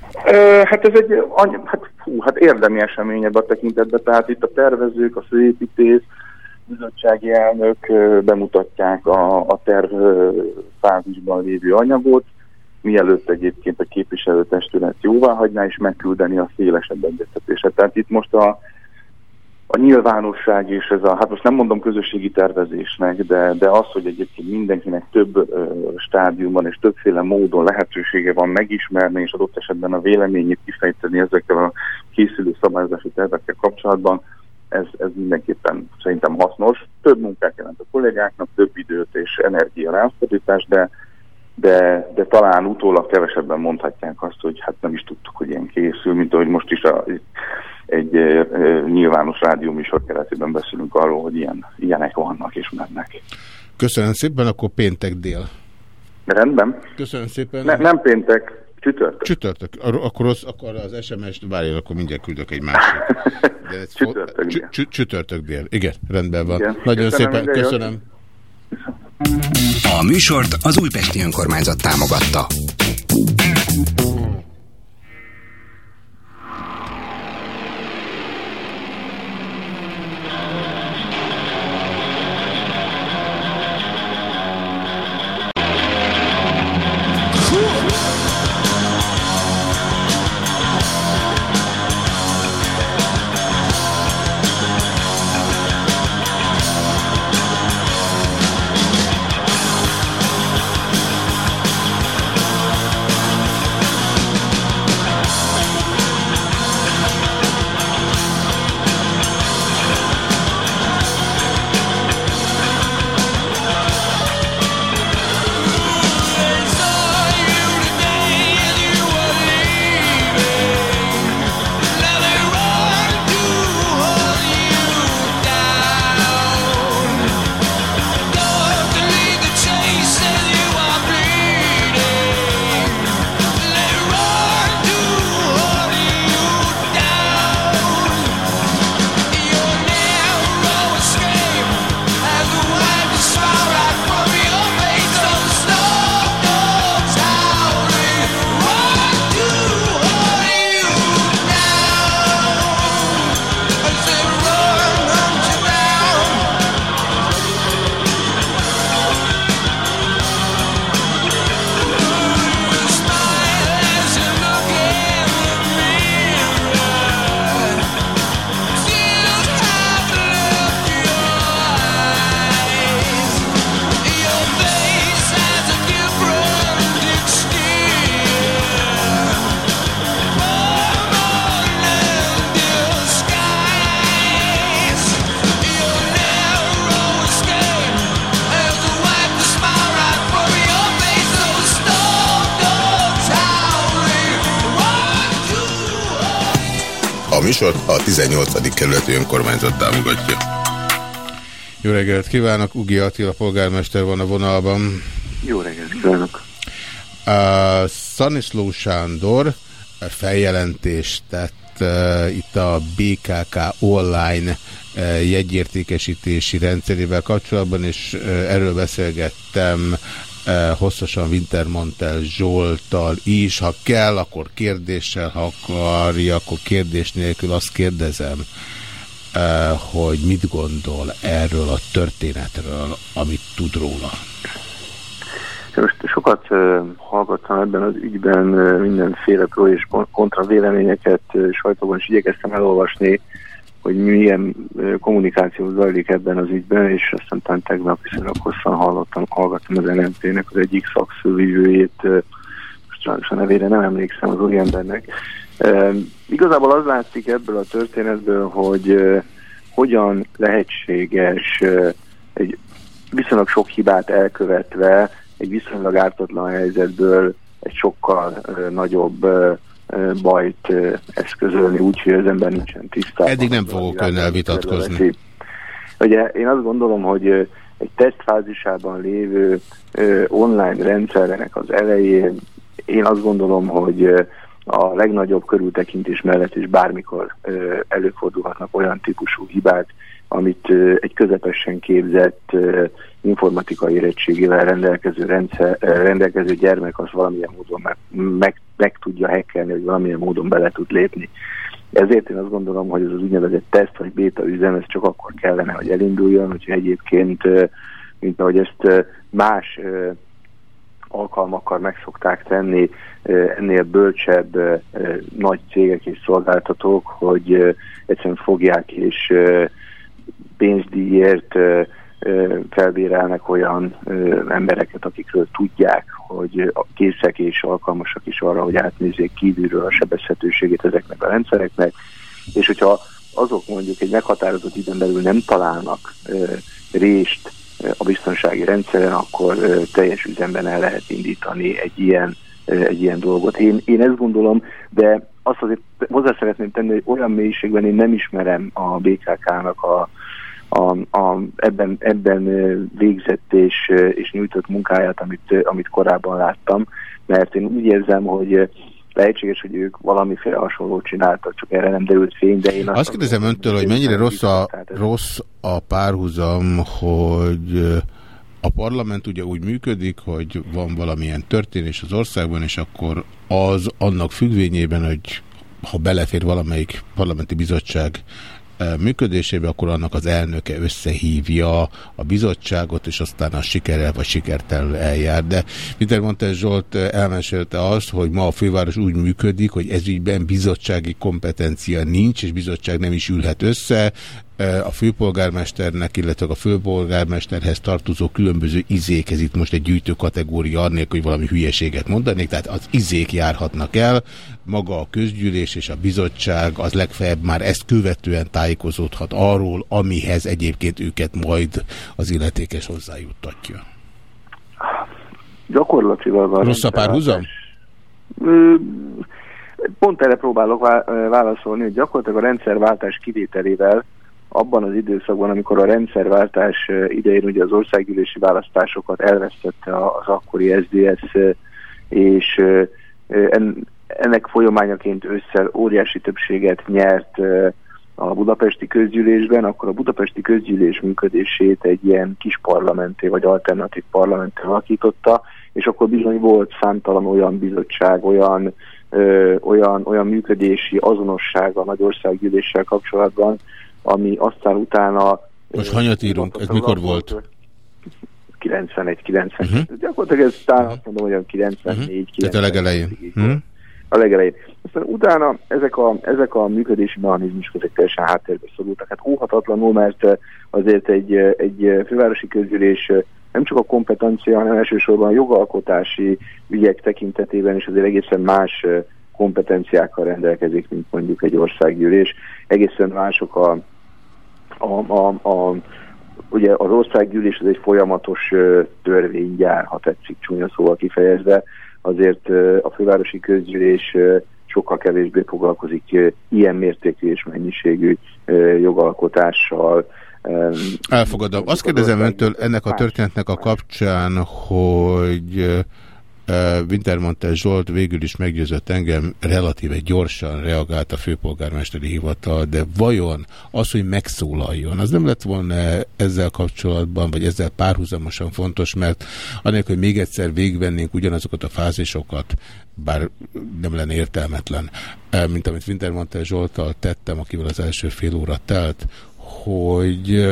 Hát ez egy hát, fú, hát érdemi esemény ebben a tekintetben, tehát itt a tervezők, a főépítész, bizottsági elnök bemutatják a, a terv fázisban lévő anyagot, mielőtt egyébként a képviselőtestület jóvá hagyná, és megküldeni a szélesebb egyeztetésre. Tehát itt most a a nyilvánosság és ez a, hát most nem mondom közösségi tervezésnek, de, de az, hogy egyébként mindenkinek több ö, stádiumban és többféle módon lehetősége van megismerni, és adott esetben a véleményét kifejteni ezekkel a készülő szabályozási tervekkel kapcsolatban, ez, ez mindenképpen szerintem hasznos. Több munkát jelent a kollégáknak, több időt és energia ráfordítás, de, de, de talán utólag kevesebben mondhatják azt, hogy hát nem is tudtuk, hogy ilyen készül, mint ahogy most is a, egy e, nyilvános rádióműsor keretében beszélünk arról, hogy ilyen, ilyenek vannak és mennek. Köszönöm szépen, akkor péntek dél. Rendben. Köszönöm szépen. Ne, nem péntek, csütörtök. Csütörtök. Akkor, az, akkor az SMS-t várjon, akkor mindjárt küldök egy másik. Csütörtök dél. Csü, csütörtök dél. Igen, rendben van. Igen. Nagyon köszönöm, szépen, köszönöm. A műsort az Újpesti Önkormányzat támogatta. Műsort a 18. kerületi önkormányzat támogatja. Jó reggelt kívánok! Ugi Attila polgármester van a vonalban. Jó reggelt kívánok! Uh, Szaniszló Sándor feljelentést tett uh, itt a BKK online uh, jegyértékesítési rendszerével kapcsolatban, és uh, erről beszélgettem hosszasan Wintermantel Zsoltal is. Ha kell, akkor kérdéssel, ha akarja, akkor kérdés nélkül azt kérdezem, hogy mit gondol erről a történetről, amit tud róla. Most sokat hallgattam ebben az ügyben mindenféle pro és kontra véleményeket, sajtóban is igyekeztem elolvasni, hogy milyen kommunikáció zajlik ebben az ügyben, és aztán tán tegnap viszonylag hosszan hallottam, hallgattam az LNP-nek az egyik szakszővívőjét, most a nevére nem emlékszem az új embernek. E, igazából az látszik ebből a történetből, hogy hogyan lehetséges egy viszonylag sok hibát elkövetve egy viszonylag ártatlan helyzetből egy sokkal nagyobb bajt eszközölni, úgyhogy az ember nincsen tisztában. Eddig nem fogok önnel vitatkozni. Ugye én azt gondolom, hogy egy tesztfázisában lévő online rendszernek az elején én azt gondolom, hogy a legnagyobb körültekintés mellett is bármikor előfordulhatnak olyan típusú hibák, amit egy közepesen képzett informatikai érettségével rendelkező, rendszer, rendelkező gyermek az valamilyen módon meg, meg, meg tudja hekkelni, hogy valamilyen módon bele tud lépni. Ezért én azt gondolom, hogy ez az úgynevezett teszt vagy béta üzem, ez csak akkor kellene, hogy elinduljon, hogyha egyébként, mint ahogy ezt más alkalmakkal meg szokták tenni, ennél bölcsebb nagy cégek és szolgáltatók, hogy egyszerűen fogják és pénzdíjért felbérelnek olyan embereket, akikről tudják, hogy készek és alkalmasak is arra, hogy átnézzék kívülről a sebezhetőségét ezeknek a rendszereknek, és hogyha azok mondjuk egy meghatározott időn belül nem találnak részt a biztonsági rendszeren, akkor teljes üzemben el lehet indítani egy ilyen, egy ilyen dolgot. Én, én ezt gondolom, de azt azért hozzá szeretném tenni, hogy olyan mélységben én nem ismerem a BKK-nak a, a, a, ebben, ebben végzett és, és nyújtott munkáját, amit, amit korábban láttam, mert én úgy érzem, hogy lehetséges, hogy ők valamiféle hasonlót csináltak, csak erre nem derült fény, de én... Azt kérdezem öntől, hogy mennyire rossz a, rossz a párhuzam, hogy a parlament ugye úgy működik, hogy van valamilyen történés az országban, és akkor az annak függvényében, hogy ha belefér valamelyik parlamenti bizottság működésébe, akkor annak az elnöke összehívja a bizottságot, és aztán a sikerrel vagy sikertelenül eljár. De Peter Montes Zsolt elmesélte azt, hogy ma a főváros úgy működik, hogy ezügyben bizottsági kompetencia nincs, és bizottság nem is ülhet össze, a főpolgármesternek, illetve a főpolgármesterhez tartozó különböző izék, ez itt most egy gyűjtő kategória annélkül, hogy valami hülyeséget mondanék, tehát az izék járhatnak el, maga a közgyűlés és a bizottság az legfeljebb már ezt követően tájékozódhat arról, amihez egyébként őket majd az illetékes hozzájuttatja. Gyakorlatilag van. Rossz a párhuzam? Pont erre próbálok válaszolni, hogy gyakorlatilag a rendszerváltás kivételével abban az időszakban, amikor a rendszerváltás idején ugye az országgyűlési választásokat elvesztette az akkori SDS, és ennek folyamányaként ősszel óriási többséget nyert a budapesti közgyűlésben, akkor a budapesti közgyűlés működését egy ilyen kis parlamenté vagy alternatív parlamenté alakította, és akkor bizony volt számtalan olyan bizottság, olyan, ö, olyan, olyan működési azonosság a nagyországgyűléssel kapcsolatban, ami aztán utána... Most hanyat írunk? Ez mikor volt? 91, 92. Uh -huh. Gyakorlatilag ez talán azt mondom, hogy 94, uh -huh. 94. Tehát a legelején. Uh -huh. A legelején. Aztán utána ezek a, ezek a működési mechanizmusok ezek teljesen háttérbe szorultak. Hát óhatatlanul, mert azért egy, egy fővárosi közgyűlés nem csak a kompetencia, hanem elsősorban a jogalkotási ügyek tekintetében is azért egészen más kompetenciákkal rendelkezik, mint mondjuk egy országgyűlés. Egészen mások a, a, a, a ugye az országgyűlés az egy folyamatos törvénygyár, ha tetszik csúnya szóval kifejezve, azért a fővárosi közgyűlés sokkal kevésbé foglalkozik ilyen mértékű és mennyiségű jogalkotással. Elfogadom. Azt kérdezem öntől ennek a történetnek a kapcsán, hogy Wintermantel Zsolt végül is meggyőzött engem, relatíve gyorsan reagált a főpolgármesteri hivatal, de vajon az, hogy megszólaljon, az nem lett volna ezzel kapcsolatban, vagy ezzel párhuzamosan fontos, mert anélkül, hogy még egyszer végvennénk ugyanazokat a fázisokat, bár nem lenne értelmetlen, mint amit Wintermantel Zsoltal tettem, akivel az első fél óra telt, hogy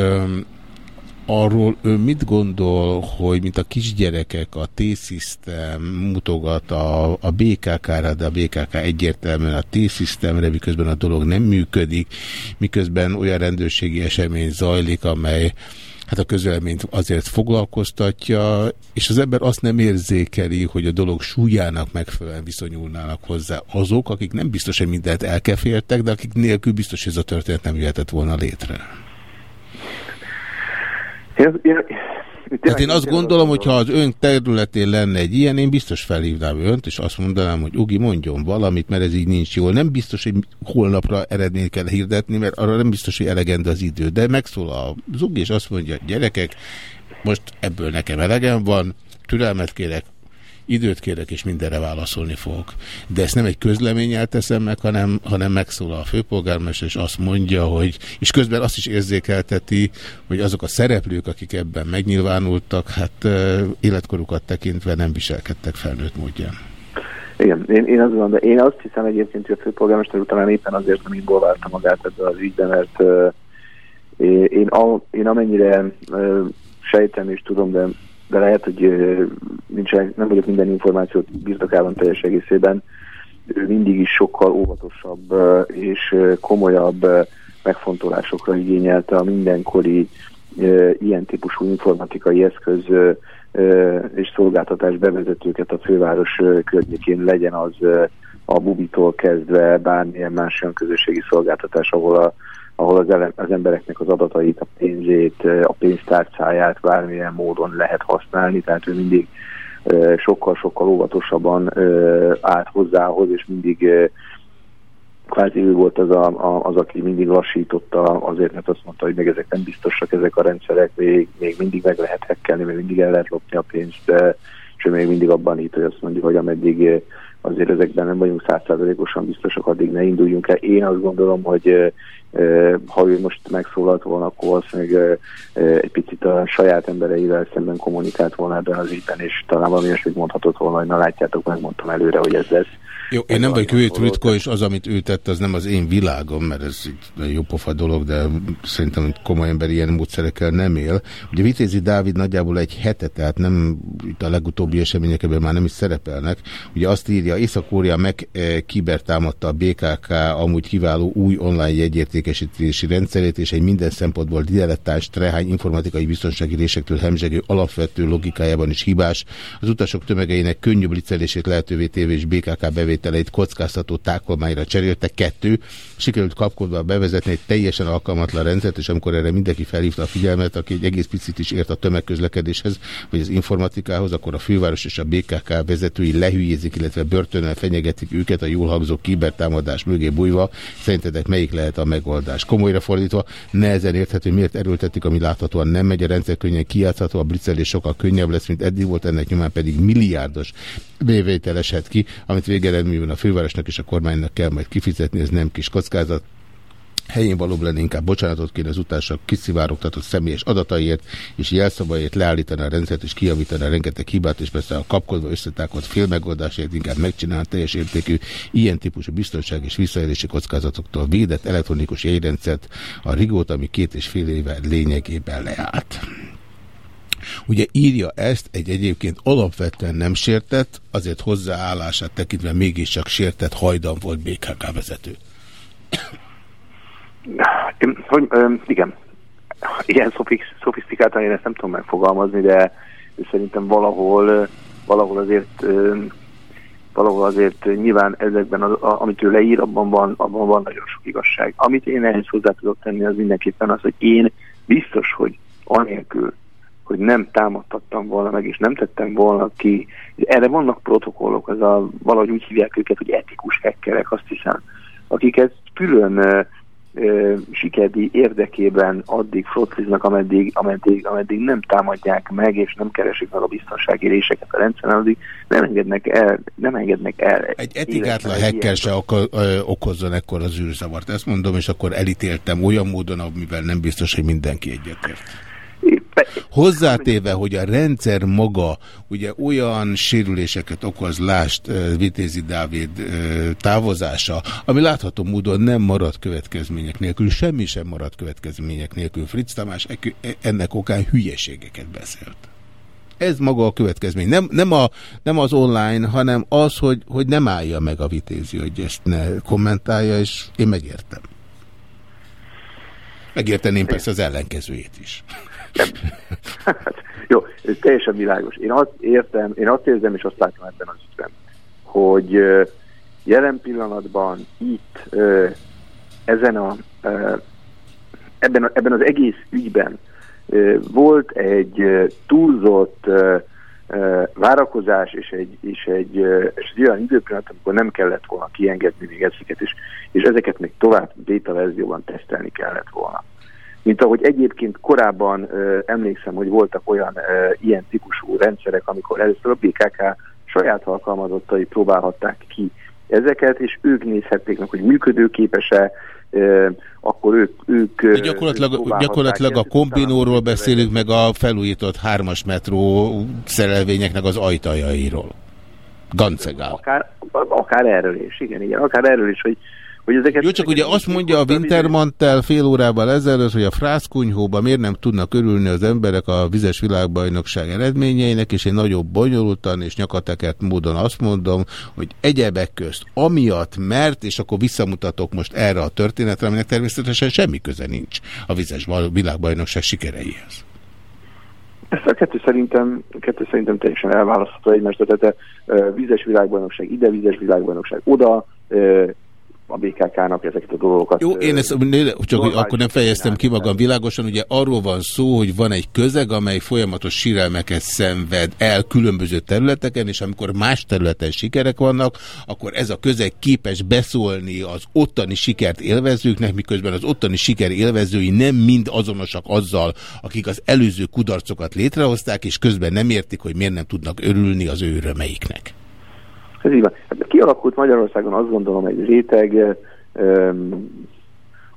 arról ő mit gondol, hogy mint a kisgyerekek, a T-System mutogat a, a BKK-ra, de a BKK egyértelműen a T-Systemre, miközben a dolog nem működik, miközben olyan rendőrségi esemény zajlik, amely hát a közeleményt azért foglalkoztatja, és az ember azt nem érzékeli, hogy a dolog súlyának megfelelően viszonyulnának hozzá azok, akik nem biztos, hogy mindent elkeféltek, de akik nélkül biztos, hogy ez a történet nem jöhetett volna létre. Én, én, Tehát én azt gondolom, hogy ha az ön területén lenne egy ilyen, én biztos felhívnám önt, és azt mondanám, hogy Ugi, mondjon valamit, mert ez így nincs jól. Nem biztos, hogy holnapra eredményt kell hirdetni, mert arra nem biztos, hogy elegendő az idő. De megszól az Ugi, és azt mondja, gyerekek, most ebből nekem elegem van, türelmet kérek, időt kérek, és mindenre válaszolni fogok. De ezt nem egy közleménnyel teszem meg, hanem, hanem megszólal a főpolgármester, és azt mondja, hogy, és közben azt is érzékelteti, hogy azok a szereplők, akik ebben megnyilvánultak, hát életkorukat tekintve nem viselkedtek felnőtt módján. Igen, én, én, azt gondolom, én azt hiszem egyébként, hogy a főpolgármester után éppen azért nem involválta magát ebbe az ügybe, mert uh, én, a, én amennyire uh, sejtem és tudom, de de lehet, hogy nincsen, nem vagyok minden információt birtokában teljes egészében. Ő mindig is sokkal óvatosabb és komolyabb megfontolásokra igényelte a mindenkori ilyen típusú informatikai eszköz és szolgáltatás bevezetőket a főváros környékén legyen az a bubitól kezdve bármilyen más olyan közösségi szolgáltatás, ahol a ahol az, ele, az embereknek az adatait, a pénzét, a pénztárcáját bármilyen módon lehet használni, tehát ő mindig sokkal-sokkal óvatosabban állt hozzához, és mindig kvázi ő volt az, a, a, az, aki mindig lassította azért, mert azt mondta, hogy még ezek nem biztosak ezek a rendszerek, még, még mindig meg lehet hekkelni, még mindig el lehet lopni a pénzt, és ő még mindig abban itt, hogy azt mondja, hogy ameddig azért ezekben nem vagyunk százszázalékosan biztosak, addig ne induljunk el. Én azt gondolom, hogy ha ő most megszólalt volna, akkor még egy picit a saját embereivel szemben kommunikált volna ebben az ügyben, és talán valami ilyesmit mondhatott volna, hogy na látjátok, megmondtam előre, hogy ez lesz. Jó, én nem vagyok Hüvét Rütko, és az, amit ő tett, az nem az én világom, mert ez egy jó pofa dolog, de szerintem komoly ember ilyen módszerekkel nem él. Ugye Vitézi Dávid nagyjából egy hete, tehát nem itt a legutóbbi események ebben már nem is szerepelnek. Ugye azt írja, Észak-Korea meg e, kibertámadta a BKK amúgy kiváló új online jegyértékesítési rendszerét, és egy minden szempontból dilettáns, trehány informatikai biztonsági résektől hemzsegő alapvető logikájában is hibás. Az utasok tömegeinek könnyű blicelését lehetővé tévé és BKK bevét felvételeit kockáztató tákolmányra cseréltek. Kettő, sikerült kapkodva bevezetni egy teljesen alkalmatlan rendszert, és amikor erre mindenki felhívta a figyelmet, aki egy egész picit is ért a tömegközlekedéshez, vagy az informatikához, akkor a főváros és a BKK vezetői lehülyézik, illetve börtönnel fenyegetik őket a jól hangzó kibertámadás mögé bújva. Szerintetek melyik lehet a megoldás? Komolyra fordítva, nehezen érthető, miért erőltetik, ami láthatóan nem megy, a rendszer könnyen kijátszható, a blitzelés sokkal könnyebb lesz, mint eddig volt, ennek nyomán pedig milliárdos bevétel eshet ki, amit végeredményben a fővárosnak és a kormánynak kell majd kifizetni, ez nem kis kockázat. Helyén valóbb lenne inkább bocsánatot kéne az utások kiszivárogtatott személyes adataiért és jelszavaiért leállítani a rendszert és kijavítani a rengeteg hibát, és persze a kapkodva összetákolt félmegoldásért inkább megcsinálni teljes értékű ilyen típusú biztonság és visszaélési kockázatoktól védett elektronikus jegyrendszert a rigót, ami két és fél éve lényegében leállt. Ugye írja ezt egy egyébként alapvetően nem sértett, azért hozzáállását tekintve mégiscsak sértett hajdan volt BKK vezető. Hogy, igen, ilyen szofisztikáltan én ezt nem tudom megfogalmazni, de szerintem valahol, valahol azért valahol azért nyilván ezekben, az, amit ő leír, abban van, abban van nagyon sok igazság. Amit én ehhez hozzá tudok tenni, az mindenképpen az, hogy én biztos, hogy anélkül, hogy nem támadtattam volna meg, és nem tettem volna ki. Erre vannak protokollok, az a, valahogy úgy hívják őket, hogy etikus hekkerek, azt hiszem, akik ezt sikerdi érdekében addig frociznak, ameddig, ameddig, ameddig nem támadják meg, és nem keresik meg a biztonsági réseket a rendszeren, addig nem engednek el. Nem engednek el egy etikátlan hacker se okozzon ekkor az űrzavart. Ezt mondom, és akkor elítéltem olyan módon, amivel nem biztos, hogy mindenki egyetért. Hozzátéve, hogy a rendszer maga ugye olyan sérüléseket okoz, lást Vitézi Dávid távozása, ami látható módon nem marad következmények nélkül, semmi sem marad következmények nélkül. Fritz Tamás e, ennek okán hülyeségeket beszélt. Ez maga a következmény. Nem, nem, a, nem az online, hanem az, hogy, hogy nem állja meg a Vitézi, hogy ezt ne kommentálja, és én megértem. Megérteném persze az ellenkezőjét is. Jó, ez teljesen világos. Én azt értem, én azt érzem, és azt látom ebben az ügyben, hogy jelen pillanatban itt ezen a, ebben, ebben az egész ügyben volt egy túlzott várakozás és egy, és egy, és egy olyan időpillanat, amikor nem kellett volna kiengedni még ezeket, és, és ezeket még tovább beta verzióban tesztelni kellett volna mint ahogy egyébként korábban ö, emlékszem, hogy voltak olyan ö, ilyen típusú rendszerek, amikor először a BKK saját alkalmazottai próbálhatták ki ezeket, és ők nézhették meg, hogy működőképes-e, akkor ők... ők De gyakorlatilag, ők gyakorlatilag a kombinóról beszélünk, meg a felújított hármas metró szerelvényeknek az ajtajairól. Gancegál. Akár, akár erről is, igen, igen, akár erről is, hogy hogy ezeket Jó, csak ugye azt mondja a Wintermantel fél órával ezelőtt, hogy a frászkunyhóban miért nem tudnak örülni az emberek a vizes világbajnokság eredményeinek, és én nagyobb bonyolultan és nyakatekert módon azt mondom, hogy egyebek közt amiatt, mert, és akkor visszamutatok most erre a történetre, aminek természetesen semmi köze nincs a vizes világbajnokság sikereihez. Ezt a kettő szerintem, kettő szerintem teljesen elválasztható egymást, tehát a vizes világbajnokság ide, vizes világbajnokság oda, a BKK-nak ezeket a dolgokat. Jó, én ezt csak akkor nem fejeztem ki magam világosan, ugye arról van szó, hogy van egy közeg, amely folyamatos sírelmeket szenved el különböző területeken, és amikor más területen sikerek vannak, akkor ez a közeg képes beszólni az ottani sikert élvezőknek, miközben az ottani siker élvezői nem mind azonosak azzal, akik az előző kudarcokat létrehozták, és közben nem értik, hogy miért nem tudnak örülni az ő örömeiknek. Ez így van. Hát kialakult Magyarországon azt gondolom egy réteg,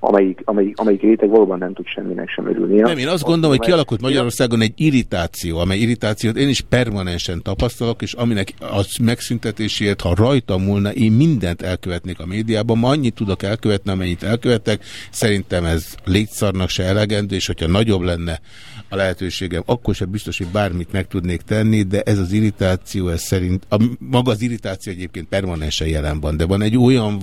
amelyik, amelyik, amelyik réteg valóban nem tud semminek sem örülni. Nem, én azt gondolom, hogy kialakult Magyarországon egy irritáció, amely irritációt én is permanensen tapasztalok, és aminek az megszüntetéséért, ha rajta múlna, én mindent elkövetnék a médiában, ma annyit tudok elkövetni, amennyit elkövetek, szerintem ez létszarnak se elegendő, és hogyha nagyobb lenne a lehetőségem, akkor sem biztos, hogy bármit meg tudnék tenni, de ez az irritáció, ez szerint, a, maga az irritáció egyébként permanensen jelen van, de van egy olyan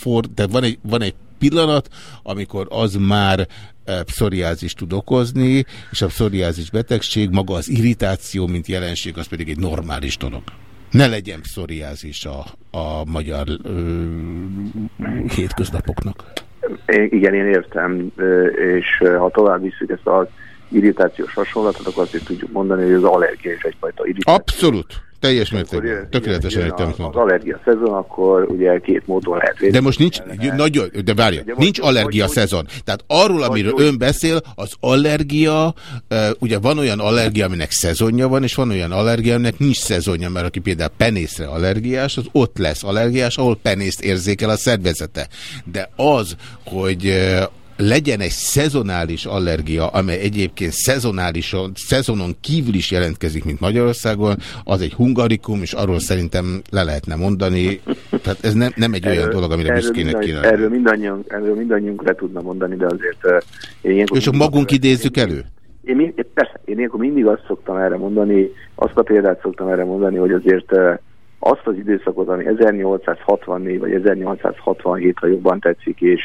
for, de van egy, van egy pillanat, amikor az már e, pszoriázis tud okozni, és a pszoriázis betegség, maga az irritáció, mint jelenség, az pedig egy normális dolog. Ne legyen pszoriázis a, a magyar ö, hétköznapoknak. Igen, én értem, és ha tovább visszük ezt az irritációs hasonlatot, akkor azt tudjuk mondani, hogy az allergia is egyfajta irritáció. Abszolút. Teljes mértékben. Tökéletesen értem. Az allergia szezon, akkor ugye két módon lehet védeni. De most nincs, nagyon, de várja, de nincs allergia hogy, szezon. Tehát arról, amiről hogy, ön beszél, az allergia, ugye van olyan allergia, aminek szezonja van, és van olyan allergia, aminek nincs szezonja, mert aki például penészre allergiás, az ott lesz allergiás, ahol penészt érzékel a szervezete. De az, hogy legyen egy szezonális allergia, amely egyébként szezonálison, szezonon kívül is jelentkezik, mint Magyarországon, az egy hungarikum, és arról szerintem le lehetne mondani. Tehát ez nem, nem egy olyan erről, dolog, amire büszkének kéne. Erről mindannyiunk, erről mindannyiunk le tudna mondani, de azért... Én és magunk idézzük elő? Én, én, persze, én ilyenkor mindig azt szoktam erre mondani, azt a példát szoktam erre mondani, hogy azért azt az időszakot, ami 1864 vagy 1867, ha jobban tetszik, és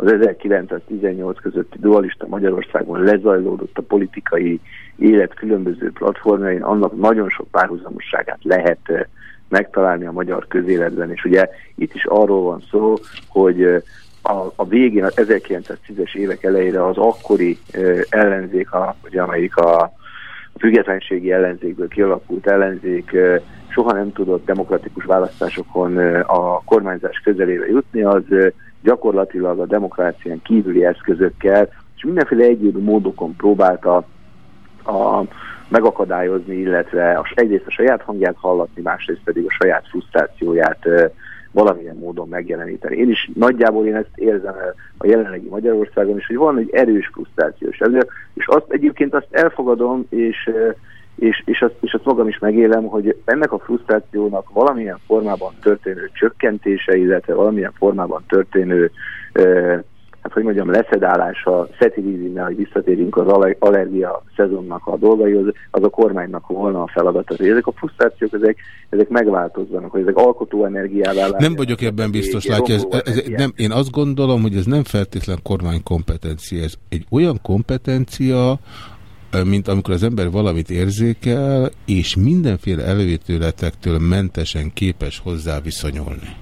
az 1918 közötti dualista Magyarországon lezajlódott a politikai élet különböző platformjain, annak nagyon sok párhuzamosságát lehet eh, megtalálni a magyar közéletben. És ugye itt is arról van szó, hogy eh, a, a végén, az 1910-es évek elejére az akkori eh, ellenzék, a, ugye, amelyik a függetlenségi ellenzékből kialakult ellenzék soha nem tudott demokratikus választásokon a kormányzás közelébe jutni, az gyakorlatilag a demokrácián kívüli eszközökkel és mindenféle egyéb módokon próbálta a, megakadályozni, illetve a, egyrészt a saját hangját hallatni, másrészt pedig a saját frusztrációját valamilyen módon megjeleníteni. Én is nagyjából én ezt érzem a jelenlegi Magyarországon is, hogy van egy erős frusztráció. És azt egyébként azt elfogadom, és, és, és, azt, és azt magam is megélem, hogy ennek a frusztrációnak valamilyen formában történő csökkentése, illetve valamilyen formában történő hát hogy mondjam, leszedálása, szetirizimnál, hogy visszatérünk az allergia szezonnak a dolgaihoz, az a kormánynak volna a feladata. Ezek a frusztrációk, ezek, ezek megváltozzanak, hogy ezek alkotó energiává Nem vagyok ebben biztos, látja, ez, ez, nem, én azt gondolom, hogy ez nem feltétlen kormány kompetencia, ez egy olyan kompetencia, mint amikor az ember valamit érzékel, és mindenféle előítőletektől mentesen képes hozzá viszonyulni.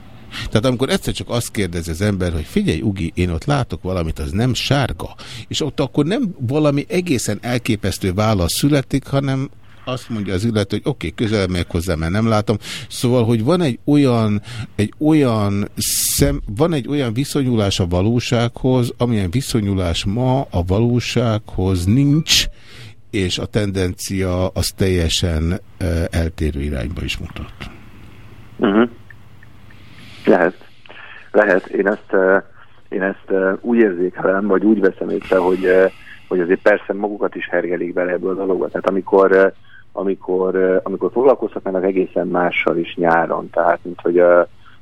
Tehát amikor egyszer csak azt kérdezi az ember, hogy figyelj Ugi, én ott látok valamit, az nem sárga, és ott akkor nem valami egészen elképesztő válasz születik, hanem azt mondja az illető, hogy oké, okay, közel megyek hozzá, mert nem látom. Szóval, hogy van egy olyan, egy olyan szem, van egy olyan viszonyulás a valósághoz, amilyen viszonyulás ma a valósághoz nincs, és a tendencia az teljesen eltérő irányba is mutat. Uh mhm. -huh. Lehet. Lehet. Én ezt, én ezt úgy érzékelem, vagy úgy veszem észre, hogy, hogy azért persze magukat is hergelik bele ebből a dologba. Tehát amikor, amikor, amikor foglalkozhatnának egészen mással is nyáron, tehát mint hogy a,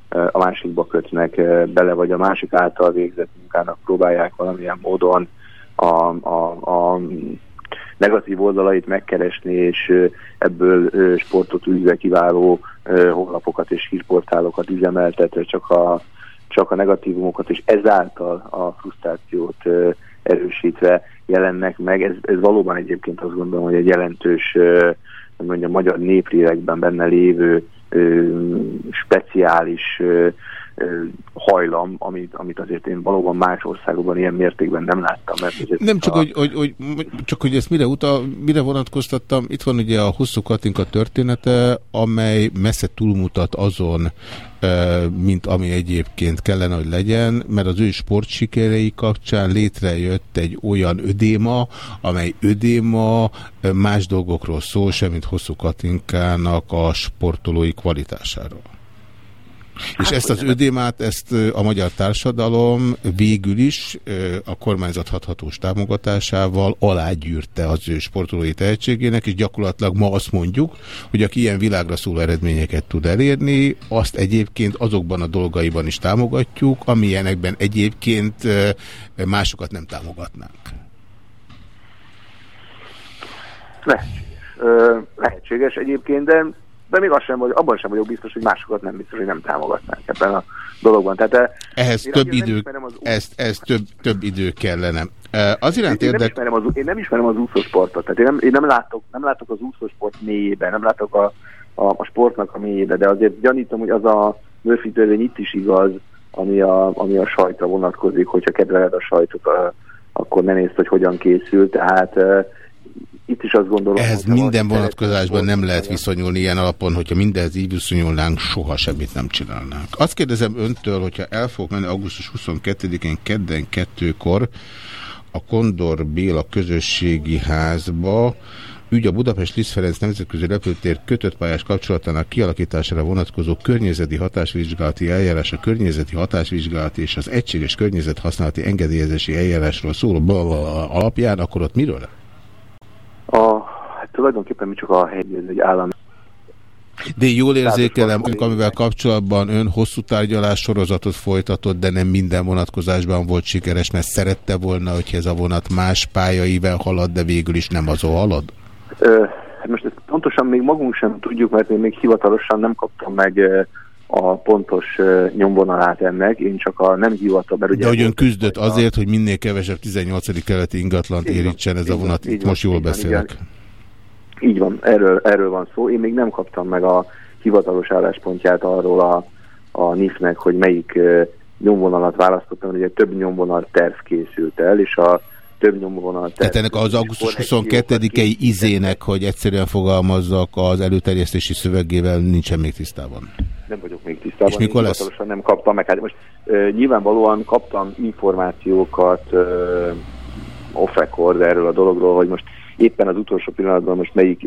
a másikba kötnek bele, vagy a másik által végzett munkának próbálják valamilyen módon a, a, a negatív oldalait megkeresni, és ebből sportot űzve kiváló honlapokat és hírportálokat üzemeltetve csak a, csak a negatívumokat, és ezáltal a frusztrációt erősítve jelennek meg. Ez, ez valóban egyébként azt gondolom, hogy egy jelentős mondjam, magyar néplélekben benne lévő speciális hajlam, amit, amit azért én valóban más országokban ilyen mértékben nem láttam. Mert nem csak, a... hogy, hogy, hogy, csak hogy ezt mire, utal, mire vonatkoztattam, itt van ugye a Hosszú Katinka története, amely messze túlmutat azon, mint ami egyébként kellene, hogy legyen, mert az ő sportsikerei kapcsán létrejött egy olyan ödéma, amely ödéma más dolgokról szól, semmint Hosszú Katinkának a sportolói kvalitásáról. És ezt az ödémát, ezt a magyar társadalom végül is a kormányzat hathatós támogatásával alágyűrte az ő sportolói tehetségének, és gyakorlatilag ma azt mondjuk, hogy aki ilyen világra szóló eredményeket tud elérni, azt egyébként azokban a dolgaiban is támogatjuk, amilyenekben egyébként másokat nem támogatnánk. Lehetséges. lehetséges egyébként, de de még az sem vagy, abban sem vagyok biztos, hogy másokat nem biztos, hogy nem támogatnánk ebben a dologban. Tehát, eh, Ehhez több idő, az ez, ez több, több idő kellene. Uh, az iránt én, érdek... nem az, én nem ismerem az úszósportot, tehát én nem, én nem, látok, nem látok az úszósport mélyében, nem látok a, a, a sportnak a mélyébe, de azért gyanítom, hogy az a Murphy törvény itt is igaz, ami a, ami a sajtra vonatkozik, hogyha kedveled a sajtot, a, akkor ne nézd, hogy hogyan készül, tehát itt is azt gondolom... Ehhez minden vonatkozásban nem lehet viszonyulni ilyen alapon, hogyha mindez így viszonyulnánk, soha semmit nem csinálnánk. Azt kérdezem öntől, hogyha el fog menni augusztus 22-én kedden kettőkor a Kondor Béla közösségi házba, ügy a Budapest Liszt Ferenc nemzetközi repültér kötött pályás kapcsolatának kialakítására vonatkozó környezeti hatásvizsgálati eljárás, a környezeti hatásvizsgálati és az egységes környezet használati engedélyezési eljárásról szóló alapján, akkor ott miről? Tulajdonképpen mi csak a helyi, egy állam de jól érzékelem, amivel kapcsolatban ön hosszú tárgyalás sorozatot folytatott, de nem minden vonatkozásban volt sikeres, mert szerette volna, hogy ez a vonat más pályaivel halad, de végül is nem azon halad? Ö, hát most ezt pontosan még magunk sem tudjuk, mert én még hivatalosan nem kaptam meg a pontos nyomvonalát ennek, én csak a nem hivatal... Mert De hogy ön küzdött azért, hogy minél kevesebb 18. keleti ingatlant érítsen ez a vonat, itt most jól beszélek. Van, így van, erről, erről van szó. Én még nem kaptam meg a hivatalos álláspontját arról a, a NIF-nek, hogy melyik nyomvonalat választottam, ugye több nyomvonal terv készült el, és a több nyomvonal. Tehát ennek az augusztus 22-i izének, hogy egyszerűen fogalmazzak az előterjesztési szövegével nincsen még tisztában. Nem vagyok még tisztában. És mikor lesz? Nem kaptam meg. Hát most uh, nyilvánvalóan kaptam információkat uh, off-record erről a dologról, hogy most éppen az utolsó pillanatban most melyik,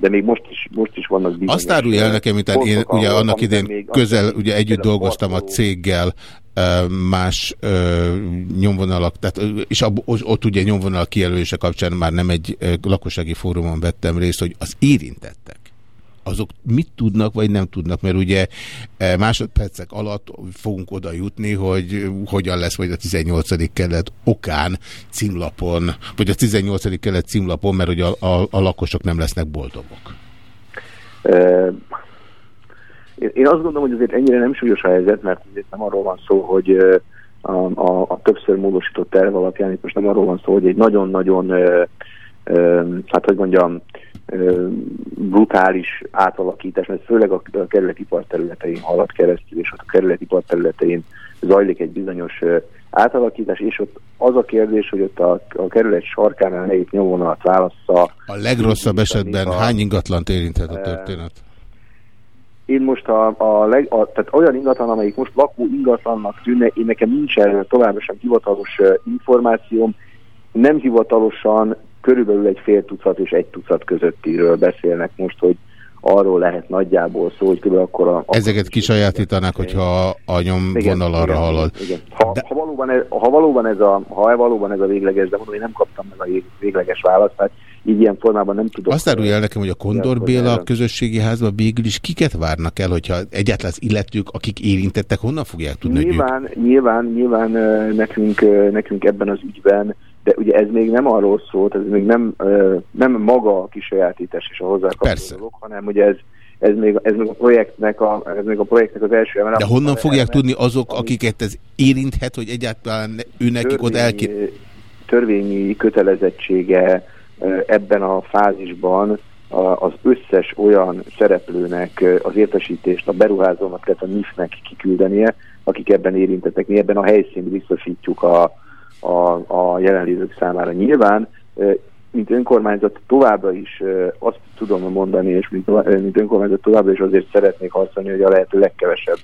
de még most is, most is vannak bizonyos... Azt árulja el nekem, mint én ugye annak idén közel ugye együtt dolgoztam a céggel, más nyomvonalak, tehát, és ab, ott ugye nyomvonal kijelölése kapcsán már nem egy lakossági fórumon vettem részt, hogy az érintettek azok mit tudnak, vagy nem tudnak, mert ugye eh, másodpercek alatt fogunk oda jutni, hogy hogyan lesz majd a 18. kelet okán címlapon, vagy a 18. kelet címlapon, mert ugye a, a, a lakosok nem lesznek boldogok. Én azt gondolom, hogy azért ennyire nem súlyos a helyzet, mert azért nem arról van szó, hogy a, a, a többször módosított terv alapján, itt most nem arról van szó, hogy egy nagyon-nagyon, hát hogy mondjam, brutális átalakítás, mert főleg a, a kerületi part területein halad keresztül, és ott a kerületi part területein zajlik egy bizonyos átalakítás, és ott az a kérdés, hogy ott a, a kerület sarkánál melyik nyomvonalat válassza. A legrosszabb esetben a, hány ingatlant érinthet a történet? Én most a, a, leg, a tehát olyan ingatlan, amelyik most lakó ingatlannak tűnne, én nekem nincs erről továbbra sem hivatalos információm, nem hivatalosan körülbelül egy fél tucat és egy tucat közöttiről beszélnek most, hogy arról lehet nagyjából szó, hogy kb. akkor a... Ezeket kisajátítanák, hogyha a nyomvonal arra igen, halad. Igen. Ha, de... ha, valóban ez, ha, valóban ez a, ha valóban ez a végleges, de mondom, én nem kaptam meg a végleges választ, tehát így ilyen formában nem tudok... Azt árulja el nekem, hogy a Kondor Béla a közösségi házban végül is kiket várnak el, hogyha egyáltalán az illetők, akik érintettek, honnan fogják tudni, nyilván, hogy ők... Nyilván, nyilván nekünk, nekünk ebben az ügyben de ugye ez még nem arról szólt, ez még nem, nem maga a kisajátítás és a hozzá dolog, hanem ugye ez, ez még, ez még a projektnek a, ez még a projektnek az első emelet. De honnan fogják tudni azok, akiket ez érinthet, hogy egyáltalán ő nekik ott elké... Törvényi kötelezettsége ebben a fázisban az összes olyan szereplőnek az értesítést a beruházónak, tehát a NIF-nek kiküldenie, akik ebben érintettek. Mi ebben a helyszínt biztosítjuk a, a, a jelenlévők számára. Nyilván, mint önkormányzat továbbra is azt tudom mondani, és mint, mint önkormányzat továbbra is azért szeretnék harcolni, hogy a lehető legkevesebb,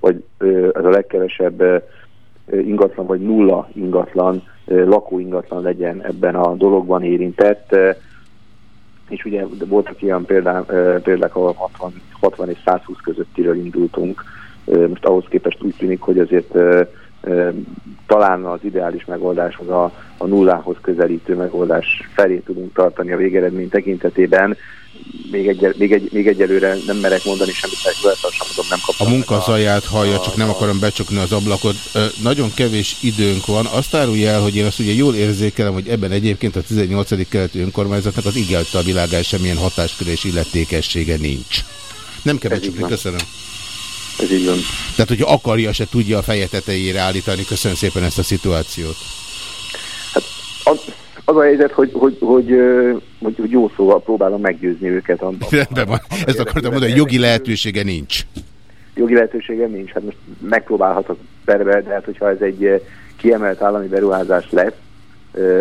vagy ez a legkevesebb ingatlan, vagy nulla ingatlan, lakóingatlan legyen ebben a dologban érintett. És ugye voltak ilyen példák, példák ahol 60, 60 és 120 közöttiről indultunk. Most ahhoz képest úgy tűnik, hogy azért talán az ideális megoldáshoz a, a nullához közelítő megoldás felé tudunk tartani a végeredmény tekintetében. Még, egy, még, egy, még egyelőre nem merek mondani semmit, sem mondom, nem kaptam. A munkazaját hallja, a, csak nem akarom becsukni az ablakot. Nagyon kevés időnk van. Azt árulja el, hogy én azt ugye jól érzékelem, hogy ebben egyébként a 18. keleti önkormányzatnak az igazta a világán semmilyen hatáskörés és illetékessége nincs. Nem kell becsukni, köszönöm. Ez így van. Tehát, hogyha akarja, se tudja a feje tetejére állítani. Köszönöm szépen ezt a szituációt. Hát az, az a helyzet, hogy, hogy, hogy, hogy, hogy jó szóval próbálom meggyőzni őket. A, Rendben van. Ezt akartam mondani, hogy jogi lehetősége nincs. Jogi lehetősége nincs. Hát most megpróbálhatok perbe, de hát hogyha ez egy kiemelt állami beruházás lesz,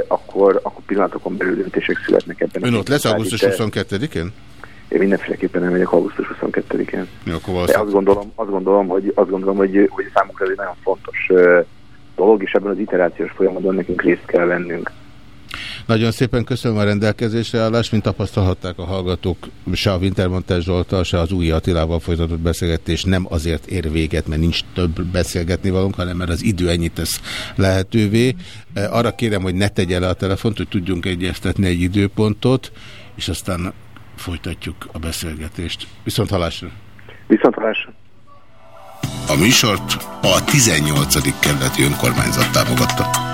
akkor, akkor pillanatokon belül döntések születnek ebben. Ön ott lesz augusztus 22-én? Én mindenféleképpen nem megyek augusztus 22-én. De azt gondolom, azt gondolom, hogy, azt gondolom hogy, hogy számukra ez egy nagyon fontos uh, dolog, és ebben az iterációs folyamatban nekünk részt kell vennünk. Nagyon szépen köszönöm a rendelkezésre állást, mint tapasztalhatták a hallgatók, se a Wintermantel Zsoltal, se az új Attilával folytatott beszélgetés nem azért ér véget, mert nincs több beszélgetni valunk, hanem mert az idő ennyit tesz lehetővé. Arra kérem, hogy ne tegye le a telefont, hogy tudjunk egyeztetni egy időpontot, és aztán folytatjuk a beszélgetést. Viszont halásra! Viszont halásra! A műsort a 18. kerületi önkormányzat támogatta.